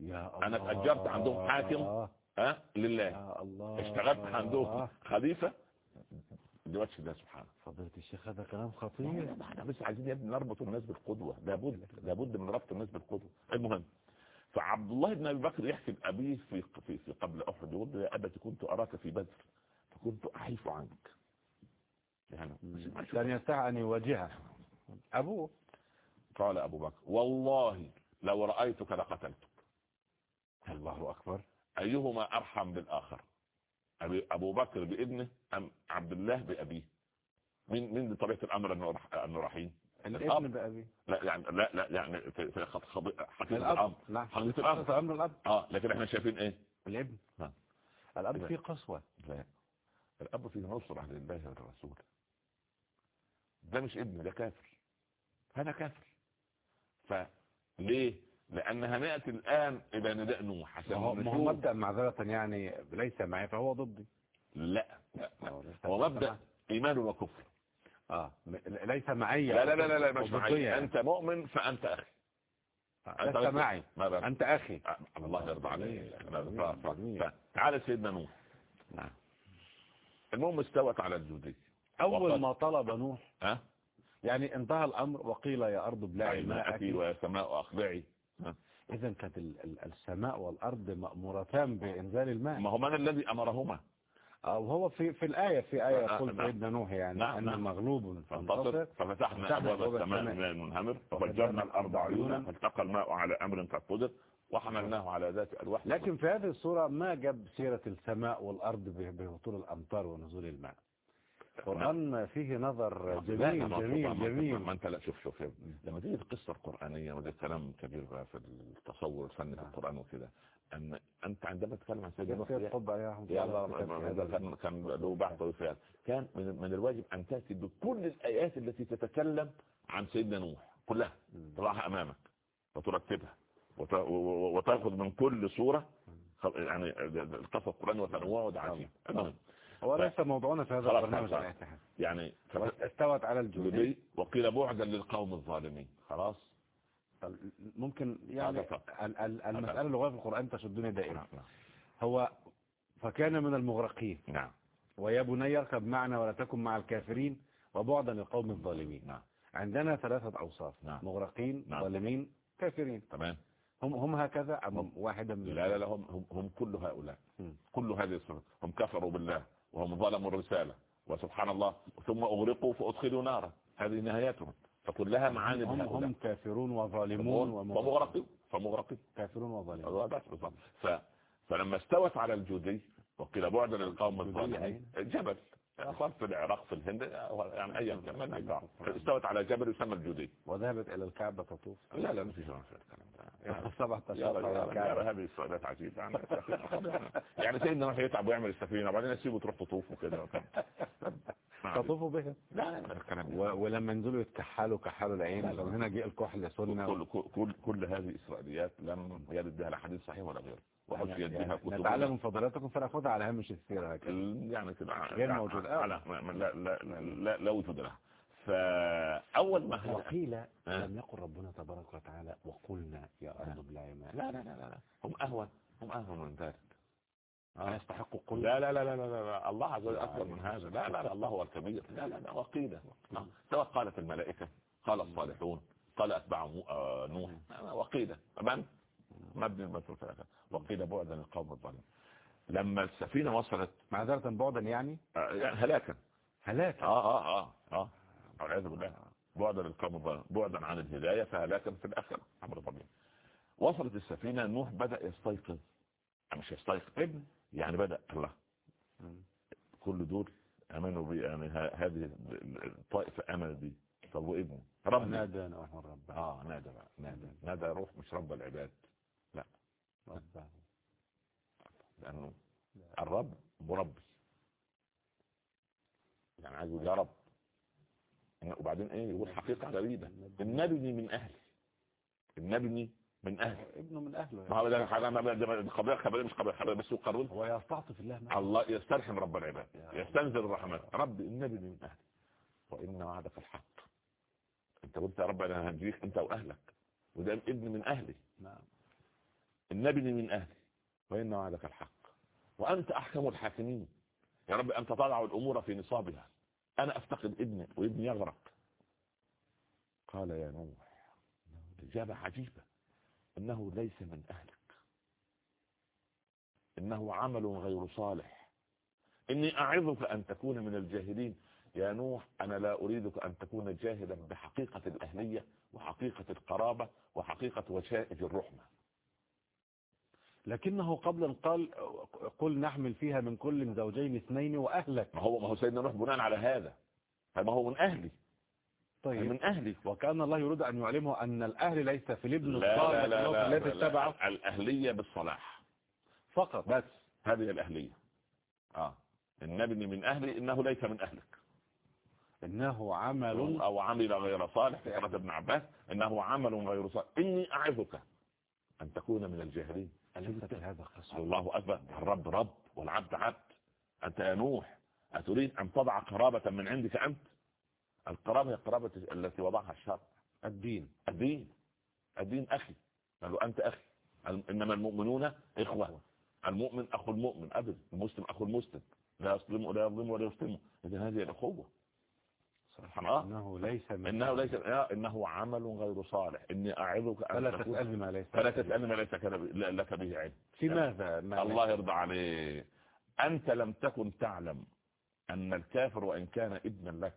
يا الله أنا اتأجرت عندهم حاكم. ها لله. يا الله. اشتغلت عندهم خليفة لوجه الله. سبحانه فضيلة الشيخ هذا كلام خطير. إحنا بس عايزين يا ابني نربط الناس بالقدوة. لابد لابد من ربط الناس بالقدوة. المهم فعبد الله بن أبي بكر يحكي لأبيه في في, في قبل أحد يقول له يا ابت كنت أراك في بدر فكنت اعيف عنك. يعني. كان يستحي ان يواجهه أبوه. قال أبو بكر والله لو رأيتك لقتلتك. الله أكبر. أيهما أرحم بالآخر؟ أبو بكر بابنه أم عبد الله بأبيه. مين مين بطبيعه الأمر إنه رح- إنه رحيم الابن. بأبيه. لا يعني لا لا يعني في في خط- خط- حقيقه الأب. حقيقه قصة أمر الأب. آه لكن إحنا شايفين إيه؟ الابن. نعم. الأب فيه قسوة. لا الأب فيه نصرة لله وللرسول ده مش ابن ده كافر. هذا كافر. فليه لأن هنأتي الآن إلى نداء نوح ما هو مبدأ معذرة يعني ليس معي فهو ضدي. لا. لا لا. هو مبدأ إيمان وكفر. آه م- ليس معي لا لا لا لا, لا مش معي. يعني. أنت مؤمن فأنت أخي. لست معي. ماذا أنت أخي. آه، الله يرضى عليك. تعال سيدنا نوح. نعم. المهم استوت على الجودية أول وقد- ما طلب نوح ها؟ يعني انتهى الأمر وقيل يا أرض ابلعي ماءك. ويا سماء اقلعي اذا كانت ال- ال- السماء والأرض مأمورتان بإنزال الماء. ما هو من الذي أمرهما. آه، وهو في في الآية في نعم، يقول نعم. سيدنا نوح يعني نعم، ان نعم. مغلوب فانتصر. ففتحنا أبواب السماء. من المنهمر وفجرنا الأرض عيونا. فالتقى الماء على أمر قد قدر. وحملناه على ذات ألواح. لكن في هذه الصورة ما جاب سيرة السماء والأرض بهطول الأمطار ونزول الماء. القرآن فيه نظر جميل جميل جميل. ما انت لا شوف شوف لما تيجي القصة القرانيه وده كلام كبير في التصور الفني في نعم. القرآن وكده أن أنت عندما تتكلم عن سيدنا نوح يا كان له بعض وفعل كان من الواجب أن تأتي بكل الآيات التي تتكلم عن سيدنا نوح كلها. تضعها أمامك وترتبها وتأخذ من كل سورة. خ- يعني القصص القراني وتنوعه ده عجيب المهم هو ليس موضوعنا في هذا البرنامج يعني استوت على الجودي وقيل بعدا للقوم الظالمين. خلاص؟ ممكن يعني المسألة اللغوية في القرآن تشدني دائما. نعم هو فكان من المغرقين. نعم. ويا بني اركب معنا ولا تكن مع الكافرين وبعدا للقوم الظالمين. نعم. عندنا ثلاثة أوصاف. نعم. مغرقين نعم. ظالمين كافرين. تمام. هم هم هكذا أم هم- واحدا من لا لا لا هم هم, هم كل هؤلاء. كل هذه الصفات. هم كفروا بالله. وهم ظلموا الرسالة. وسبحان الله. ثم أغرقوا فأدخلوا نارا. هذه نهايتهم. فكلها معاني هم, هم كافرون وظالمون ومغرقون فمغرقين. فمغرقين. كافرون وظالمون. فلما استوت على الجودي وقيل بعدا للقوم الظالمين جبل. صار في العراق في الهند يعني ايا كان. استوت على جبل يسمى الجودي. وذهبت إلى الكعبة تطوف؟ لا لا ما في الكلام ده يعني 17 يا رجل يا على رجل الكعبة هذه السؤالات عجيبة. يعني يعني سيدنا نوح يتعب ويعمل السفينة وبعدين يسيبه تروح تطوف وكده. تطوفوا بها؟ لا لا لا الكلام ولما ينزلوا يتكحلوا كحلوا العين. هنا جه الكحل سنة كل كل هذه إسرائيليات لم يرد بها لا حديث صحيح ولا غيره. وحشيت يعني بها كتب نتعلم من فضلاتكم فناخذها على هامش السيرة يعني كده غير لا- موجود. على ما- ما- لا لا لا, لا وجود لها فأول ما وقيل آه. لم يقل ربنا تبارك وتعالى وقلنا يا أرض ابلعي ماء لا لا لا لا. هم أهون هم أهون من ذلك لا يستحق قل لا لا لا لا لا, لا. الله عز وجل أكبر من هذا لا لا لا الله هو الكبير لا لا لا وقيل آه. سواء قالت الملائكة قال الصالحون قال آه، نوح آه، وقيل من مبني المثل في الآخر وقيل بعدا للقوم الظالمين. لما السفينة وصلت معذرة بعدا يعني؟ آه، يعني هلاكا. هلاك آه آه آه آه. والعياذ بالله. بعدا للقوم الظالمين. بعدا عن الهداية فهلاكا في الآخرة. أمر طبيعي. وصلت السفينة نوح بدأ يستيقظ. مش يستيقظ ابن. يعني بدأ الله. كل دول آمنوا بي يعني هذه الطائفة آمنت بي. طب وابني ربي نادى نوح ربه. آه نادى بقى نادى. نادى روح مش رب العباد. لأنه الرب مربي. يعني عايز يقول يا رب. وبعدين إيه؟ يقول حقيقة غريبة. النبني من أهلي. النبني من أهلي. ابنه من أهله ما هو ده قضية خبرية مش قضية خبرية بس يقرون. هو يستعطف الله معه. الله يسترحم رب العباد. يستنزل الرحمن. رب النبني من أهلي. وإن وعدك الحق. أنت قلت يا رب أنا هنجيك أنت وأهلك. وده ابن من أهلي. نعم. النبي من أهلي وإن وعدك الحق وأنت أحكم الحاكمين. يا رب أنت تضع الأمور في نصابها. أنا أفتقد ابني وابني يغرق. قال يا نوح إجابة عجيبة. إنه ليس من أهلك. إنه عمل غير صالح. إني أعظك أن تكون من الجاهلين. يا نوح أنا لا أريدك أن تكون جاهلا بحقيقة الأهلية وحقيقة القرابة وحقيقة وشائج الرحمة. لكنه قبل قال قل نحمل فيها من كل زوجين اثنين وأهلك. ما هو ما هو سيدنا نوح بناء على هذا. ما هو من أهلي. طيب. من أهلي. وكأن الله يريد أن يعلمه أن الأهل ليس في الابن لا الصالح الذي لا, الذي لا, اتبعه. لا الأهلية بالصلاح. فقط. بس هذه الأهلية. آه. النبي من أهلي إنه ليس من أهلك. إنه عمل أو عمل غير صالح في ابن عباس. إنه عمل غير صالح. إني أعظك أن تكون من الجاهلين. أليس هذا خصوص الله أكبر. الرب رب والعبد عبد. أنت يا نوح أتريد أن تضع قرابة من عندك أنت؟ القرابة هي القرابة التي وضعها الشرع. الدين. الدين. الدين أخي. قال له أنت أخي. إنما المؤمنون إخوة. المؤمن أخو المؤمن. أبدا. المسلم أخو المسلم. لا يظلم ولا يظلم ولا يظلم. إذا هذه الأخوة الله إنه ليس من إنه ليس يا إنه عمل غير صالح. إني أعظك أن فلا تسألني ما ليس فلا تسألني ما ليس لك به علم. في ماذا ما الله يرضى عليه أنت لم تكن تعلم أن الكافر وإن كان ابنا لك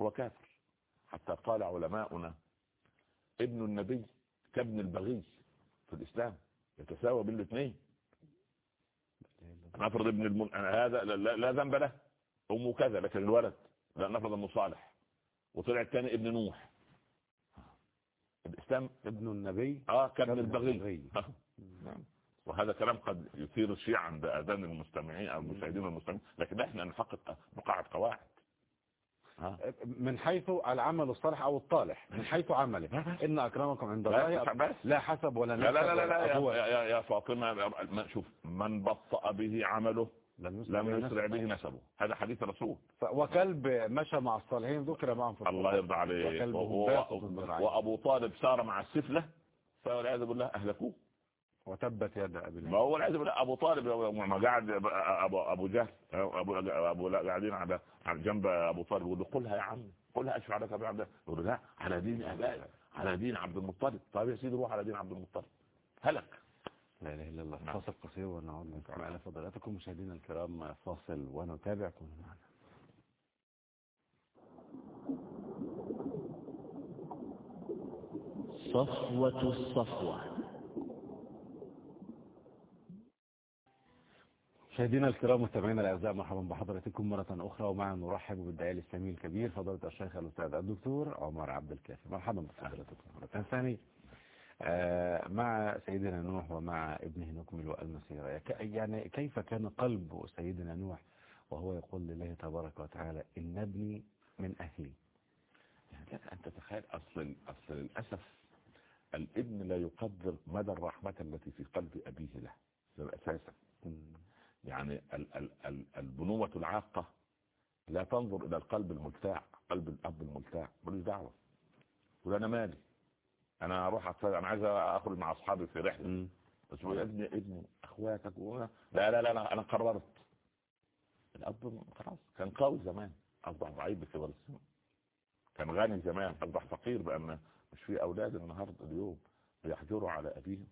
هو كافر. حتى قال علماؤنا ابن النبي كابن البغي في الإسلام يتساوى بين الاثنين نفرض ابن المن... هذا لا, ذنب له. أمه كذا لكن الولد نفرض أنه صالح. وطلع الثاني ابن نوح. الإسلام ابن النبي؟ آه كابن البغي. آه. نعم. وهذا كلام قد يثير الشيع عند آذان المستمعين أو المشاهدين والمستمعين لكن إحنا نحقق نقاعد قواعد. ها من حيث العمل الصالح أو الطالح من حيث عمله. إن أكرمكم عند لا الله لا حسب ولا لا نسب لا لا لا, لا يا, هو يا, يا فاطمة ما- شوف من بطأ به عمله لم يسرع به نسبه. هذا حديث رسول وكلب مشى مع الصالحين ذكر معهم في الله يرضى عليه. وأبو طالب سار مع السفلة فالعياذ بالله أهلكوه. وتبت يد أبي ما هو العياذ بالله أبو طالب ما قاعد ابو أبو جهل ابو ابو قاعدين على جنب أبو طالب يقول له قلها يا عم قلها أشفع لك يا عبد يقول له لا على دين ابائي على دين عبد المطلب. طيب يا سيدي روح على دين عبد المطلب. هلك. لا إله إلا الله. نعم. فاصل قصير ونعود نسمع إلى فضلاتكم مشاهدينا الكرام فاصل ونتابع كونوا معنا. صفوة الصفوة. مشاهدينا الكرام مستمعينا الأعزاء مرحبا بحضراتكم مرة أخرى ومعنا نرحب بالداعي الاسلامي الكبير فضيلة الشيخ الأستاذ الدكتور عمر عبد الكافي. مرحبا بحضراتكم مرة ثانية. آه، مع سيدنا نوح ومع ابنه نكمل المسيره يك- يعني كيف كان قلب سيدنا نوح وهو يقول لله تبارك وتعالى إن ابني من أهلي؟ يعني لك ان تتخيل اصل اصل للأسف الابن لا يقدر مدى الرحمة التي في قلب أبيه له ده أساسا يعني ال ال ال البنوة العاقة لا تنظر إلى القلب الملتاع قلب الأب الملتاع ملوش دعوة ولا أنا مالي. أنا أروح أتفرج أنا عايز اخرج مع اصحابي في رحلة. مم. بس يا ابني ابني اخواتك. لا لا لا أنا قررت. الاب خلاص كان قوي زمان. اصبح ضعيف بكبر السن كان غني زمان. اصبح فقير بأن مش في أولاد النهارده اليوم بيحجروا على ابيهم.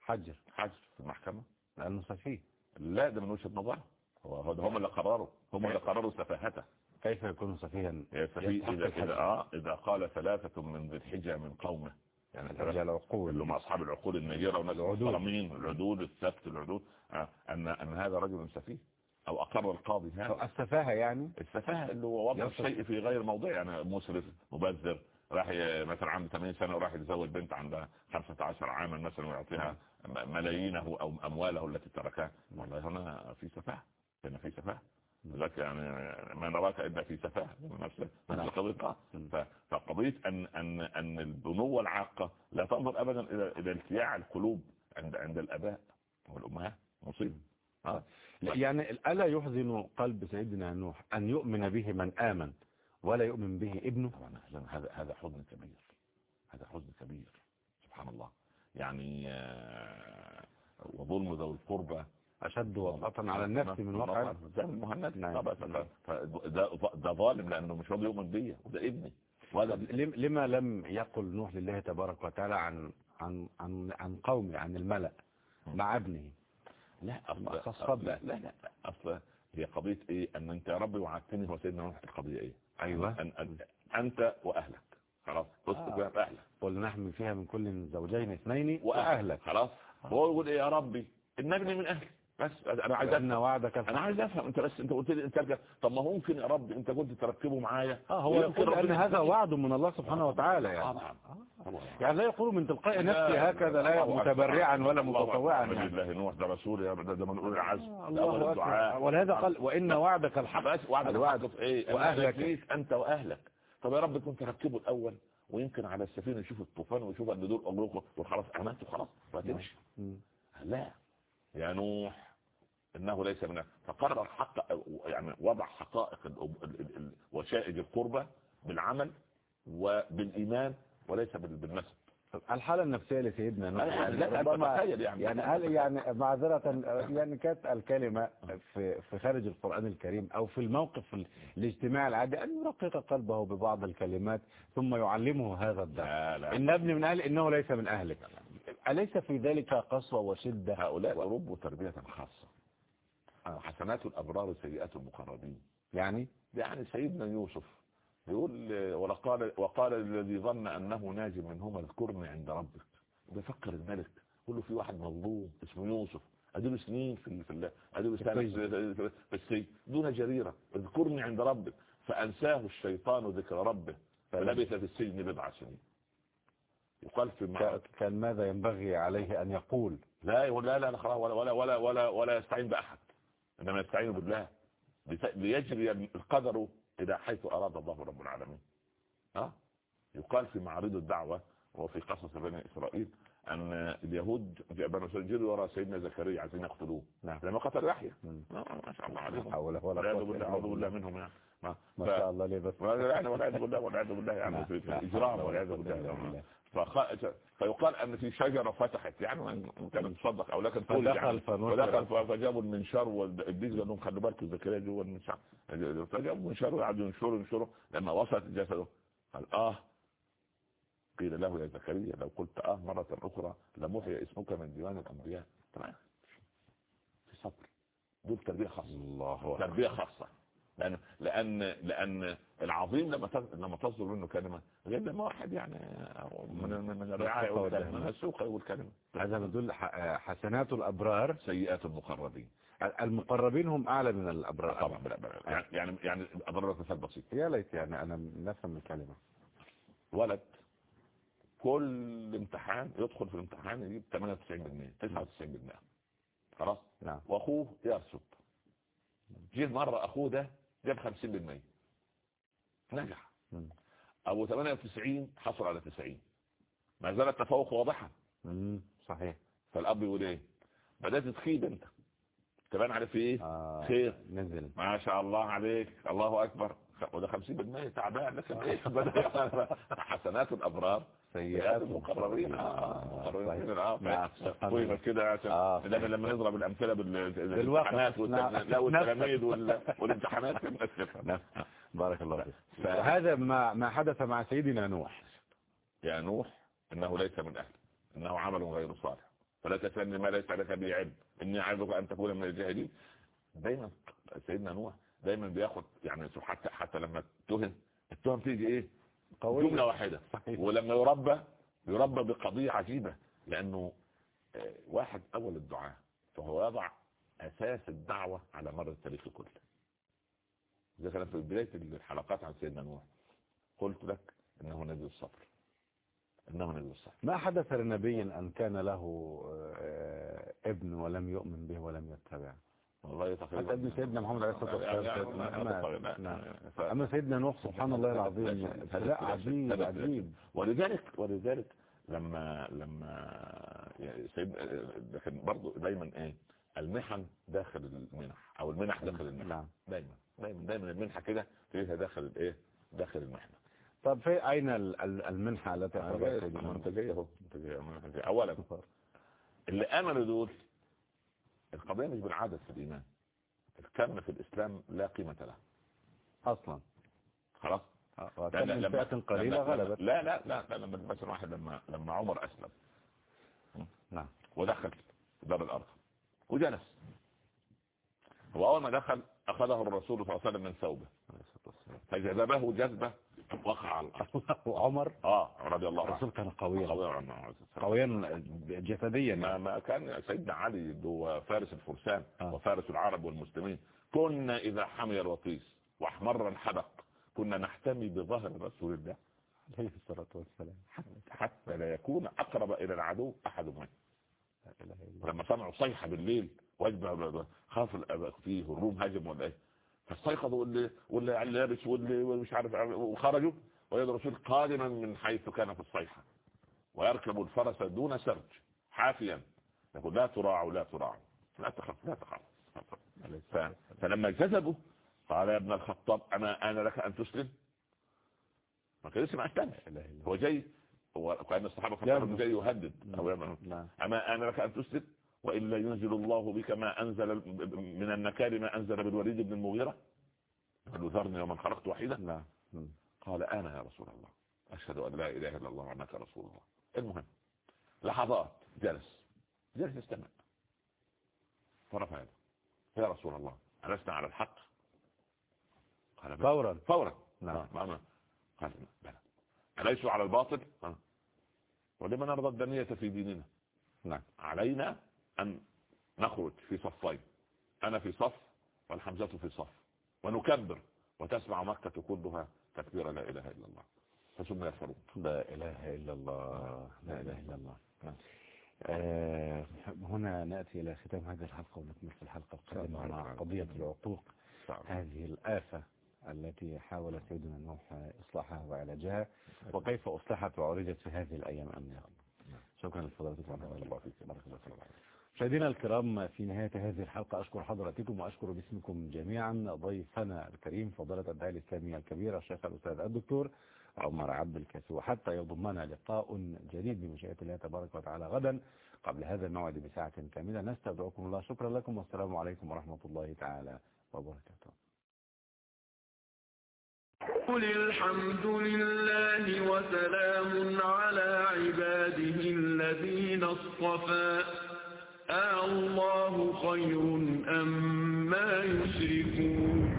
حجر حجر في المحكمة. لأنه سفيه. لا ده من وجهة نظرهم هو هم اللي قرروا. هم اللي قرروا سفاهته. كيف يكون سفيها؟ سفيه الحجر. إذا آه إذا قال ثلاثة من ذي الحجة من قومه. يعني رجال ثلاثة العقول اللي هم أصحاب العقول النيره وناس العدول. المحترمين العدول السبت العدول. آه، ان أن هذا رجل سفيه أو أقر القاضي هذا. السفاهة يعني. السفاهة اللي هو وضع. الشيء في غير موضعه يعني مسرف مبذر راح مثلا عنده 80 سنة وراح يتزوج بنت عندها 15 عاما مثلا ويعطيها ملايينه أو أمواله التي تركها. والله هنا في سفاهة. هنا في سفاهة. لذلك يعني ما نراك إلا في نفس نفس نعم. آه. ف- فقضية ان ان أن البنوة العاقة لا تنظر ابدا إلى إلى التياع القلوب عند عند الأباء والأمهات. مصيبة آه. يعني ألا يحزن قلب سيدنا نوح أن يؤمن به من آمن ولا يؤمن به ابنه؟ هذا هذا حزن كبير. هذا حزن كبير. سبحان الله. يعني آه، وظلم ذوي القربى أشد وطأة على النفس من واقع زي المهند. نعم. طبعا ف- فده ده ظالم لأنه مش راضي يؤمن بيا وده ابني ولا لما لم يقل نوح لله تبارك وتعالى عن عن عن عن قومه عن الملأ مع ابنه؟ لا خاصة لا لا لا هي قضية إيه؟ أن أنت يا ربي وعدتني هو سيدنا نوح القضية إيه؟ أيوة. أن أن أنت وأهلك. خلاص بص آه. بقى باهلك ولنحمل فيها من كل زوجين اثنين وأهلك. خلاص. هو يقول إيه يا ربي؟ النجم من أهلي بس أنا عايز أن وعدك أنا عايز أفهم. أنت بس أنت قلت لي أنت ترجع طب ما ممكن يا رب أنت كنت تركبه معايا؟ آه هو يقول ربنا هذا. وعد من الله سبحانه وتعالى يعني. طبعا. طبعا. يعني لا يقول من تلقاء نفسه لا، هكذا لا الله متبرعا. ولا الله متطوعا. يعني. بالله نوح ده رسول يا ده, ده منقول العزم ده أول الله الدعاء. أكبر. ولهذا قال وإن وعدك الحق. بس وعد الوعد. إيه وأهلك. فيك أنت وأهلك. طب يا رب كنت ركبه الأول ويمكن على السفينة يشوف الطوفان ويشوف ان دول اغلقوا وخلاص عملته خلاص وهتمشي مم. لا. يا نوح إنه ليس من فقرر حق يعني وضع حقائق وشائج القربة بالعمل وبالإيمان وليس بال- بالنسب. الحالة النفسية لسيدنا نوح يعني يعني ربما يعني. يعني هل يعني معذرة يعني كانت الكلمة في في خارج القرآن الكريم أو في الموقف ال- الاجتماعي العادي أن يرقق قلبه ببعض الكلمات ثم يعلمه هذا الدرس. إن ابن من أهل إنه ليس من أهلك. أليس في ذلك قسوة وشدة؟ هؤلاء ربوا تربية خاصة. حسنات الأبرار سيئات المقربين. يعني يعني سيدنا يوسف يقول ولقال وقال الذي ظن أنه ناج منهما اذكرني عند ربك. بيفكر الملك. يقول له في واحد مظلوم اسمه يوسف. اديله سنين في في في- في- في السجن. دون جريرة. اذكرني عند ربك. فأنساه الشيطان ذكر ربه. فلبث في السجن بضع سنين. يقال في. ك- كان ماذا ينبغي عليه أن يقول؟ لا يقول لا لا خلاص ولا ولا ولا ولا, ولا يستعين بأحد. إنما يستعين بالله. ليجري القدر إلى حيث أراد الله رب العالمين. ها؟ يقال في معارض الدعوة وفي قصص بني إسرائيل أن اليهود إسرائيل جروا وراء سيدنا زكريا عايزين يقتلوه. نعم. لما قتل يحيى. ما شاء الله عليهم. حول ولا قوة أعوذ بالله. منهم يعني. ما ما شاء الله ليه بس. يعني والعياذ بالله والعياذ بالله يعني. لا، والعياذ بالله لا، لا. فخ... فيقال أن في شجرة فتحت. يعني وإن كانت تصدق أو لكن تقول يعني. ودخل فجابوا المنشار والابليس قال لهم خلوا بالكم زكريا جوه المنشار فجابوا المنشار وقعدوا ينشروا ينشروا. لما وصلت جسده قال آه. قيل له يا زكريا لو قلت آه مرة أخرى لمحي اسمك من ديوان الأنبياء. تمام. في صبر. دول تربية خاصة. الله تربية خاصة. لأن لأن لأن العظيم لما لما تصدر منه كلمة غير لما واحد يعني من من كلمة من السوق يقول كلمة. هذا يدل ح- حسنات الأبرار. سيئات المقربين. المقربين هم أعلى من الأبرار. طبعا بلا بلا يعني يعني يعني اضرب لك مثال بسيط. يا ليت يعني أنا نفهم الكلمة. ولد كل امتحان يدخل في الامتحان يجيب 98% 99% خلاص؟ نعم. وأخوه يرسب. جه مرة أخوه ده جاب 50% نجح. مم. أبو 98 حصل على 90 ما زال التفوق واضحا. صحيح. فالأب يقول إيه؟ بدأت تخيب أنت. كمان عارف إيه؟ آه. خير. نزل. ما شاء الله عليك. الله أكبر. وده 50% تعبان لكن إيه حسنات الأبرار سيئات المقربين. مقربين نعم. طيب. كده عشان آه. لما لما نضرب الأمثلة بال- بالامتحانات نعم. لا والتلاميذ وال- والامتحانات. بارك الله فيك. ف- وهذا ما ما حدث مع سيدنا نوح. يا نوح إنه ليس من أهل. إنه عمل غير صالح. فلا تسألني ما ليس لك به علم. إني اعظك أن تكون من الجاهلين. دايما سيدنا نوح دايما بياخد يعني حتى حتى لما اتهم التهم تيجي إيه؟ قوي جملة واحدة. صحيح. ولما يربى يربى بقضية عجيبة لأنه آه، واحد أول الدعاء فهو يضع أساس الدعوة على مر التاريخ كله. زي كان في بداية الحلقات عن سيدنا نوح قلت لك إنه نبي الصبر. إنه نبي الصبر. ما حدث لنبي أن كان له آه، ابن ولم يؤمن به ولم يتبعه؟ والله تقريبا ابن سيدنا محمد عليه الصلاة والسلام يعني- سيدنا يعني-. يعني- أما سيدنا نوح سبحان الله العظيم ثلاث- لا عجيب عجيب ولذلك ولذلك لما لما يعني سيد لكن برضه دايما إيه؟ المحن داخل المنح أو المنح داخل المحن نعم دايما. دايما. دايما المنحة كده تلاقيها داخل الايه داخل المحنه طب في أين ال- ال- المنحة التي سيدنا؟ منتجيه أهو. اولا اللي آمنوا دول القضية مش بالعدد في الإيمان. الكم في الإسلام لا قيمة له. أصلا. خلاص؟ آه، لا- لا- لما- قليلة غلبت. لا لا لا لا لما مثلا واحد لما لما عمر أسلم. نعم. ودخل دار الارقم وجلس. هو أول ما دخل أخذه الرسول صلى الله عليه وسلم من ثوبه. فجذبه جذبة. وقع على الأرض. وعمر آه رضي الله عنه. الرسول كان قويا. قويا جسديا ما, يعني. ما كان سيدنا علي هو فارس الفرسان آه. وفارس العرب والمسلمين. كنا إذا حمي الوطيس وأحمر الحدق كنا نحتمي بظهر رسول الله. عليه الصلاة والسلام. حتى لا يكون أقرب إلى العدو أحد منه. لما سمعوا صيحة بالليل وجبه خاف فيه الروم هاجم ولا إيه؟ فاستيقظوا واللي واللي لابس واللي مش عارف وخرجوا ويد الرسول قادما من حيث كان في الصيحة. ويركب الفرس دون سرج حافيا. يقول لا تراعوا لا تراعوا لا تخف لا تخاف. فلما جذبوا قال يا ابن الخطاب أنا أنا لك أن تسلم؟ ما كان إله إلا هو جاي هو كأن الصحابة يا فكروا إنه جاي يهدد. نعم. أما أنا لك أن تسلم؟ وإلا ينزل الله بك ما أنزل من النكال ما أنزل بالوليد بن المغيرة؟ قال له ذرني ومن خلقت وحيدا. نعم. قال أنا يا رسول الله. أشهد أن لا إله إلا الله وأنك رسول الله. المهم لحظات جلس. جلس يستمع فرفع يده يا رسول الله ألسنا على الحق؟ قال. فورا. فورا. نعم. قال بلى. أليسوا على الباطل؟ ولما نرضى الدنية في ديننا؟ نعم. علينا أن نخرج في صفين. أنا في صف والحمزة في صف. ونكبر وتسمع مكة كلها تكبير لا إله إلا الله. فسمي الفاروق لا إله إلا الله. لا إله إلا الله. نعم. آه هنا نأتي إلى ختام هذه الحلقة ونكمل في الحلقة القادمة مع قضية العقوق. هذه الآفة التي حاول سيدنا نوح إصلاحها وعلاجها. وكيف أصلحت وعرجت في هذه الأيام أمنها شكرا لفضلاتكم بارك الله فيك. مشاهدينا الكرام في نهاية هذه الحلقة أشكر حضراتكم وأشكر باسمكم جميعا ضيفنا الكريم فضيلة الداعي الإسلامي الكبير الشيخ الأستاذ الدكتور عمر عبد الكافي وحتى يضمنا لقاء جديد بمشيئة الله تبارك وتعالى غدا قبل هذا الموعد بساعة كاملة. نستودعكم الله شكرا لكم والسلام عليكم ورحمة الله تعالى وبركاته. قل الحمد لله وسلام على عباده الذين اصطفى. آه الله خير أم ما يشركون.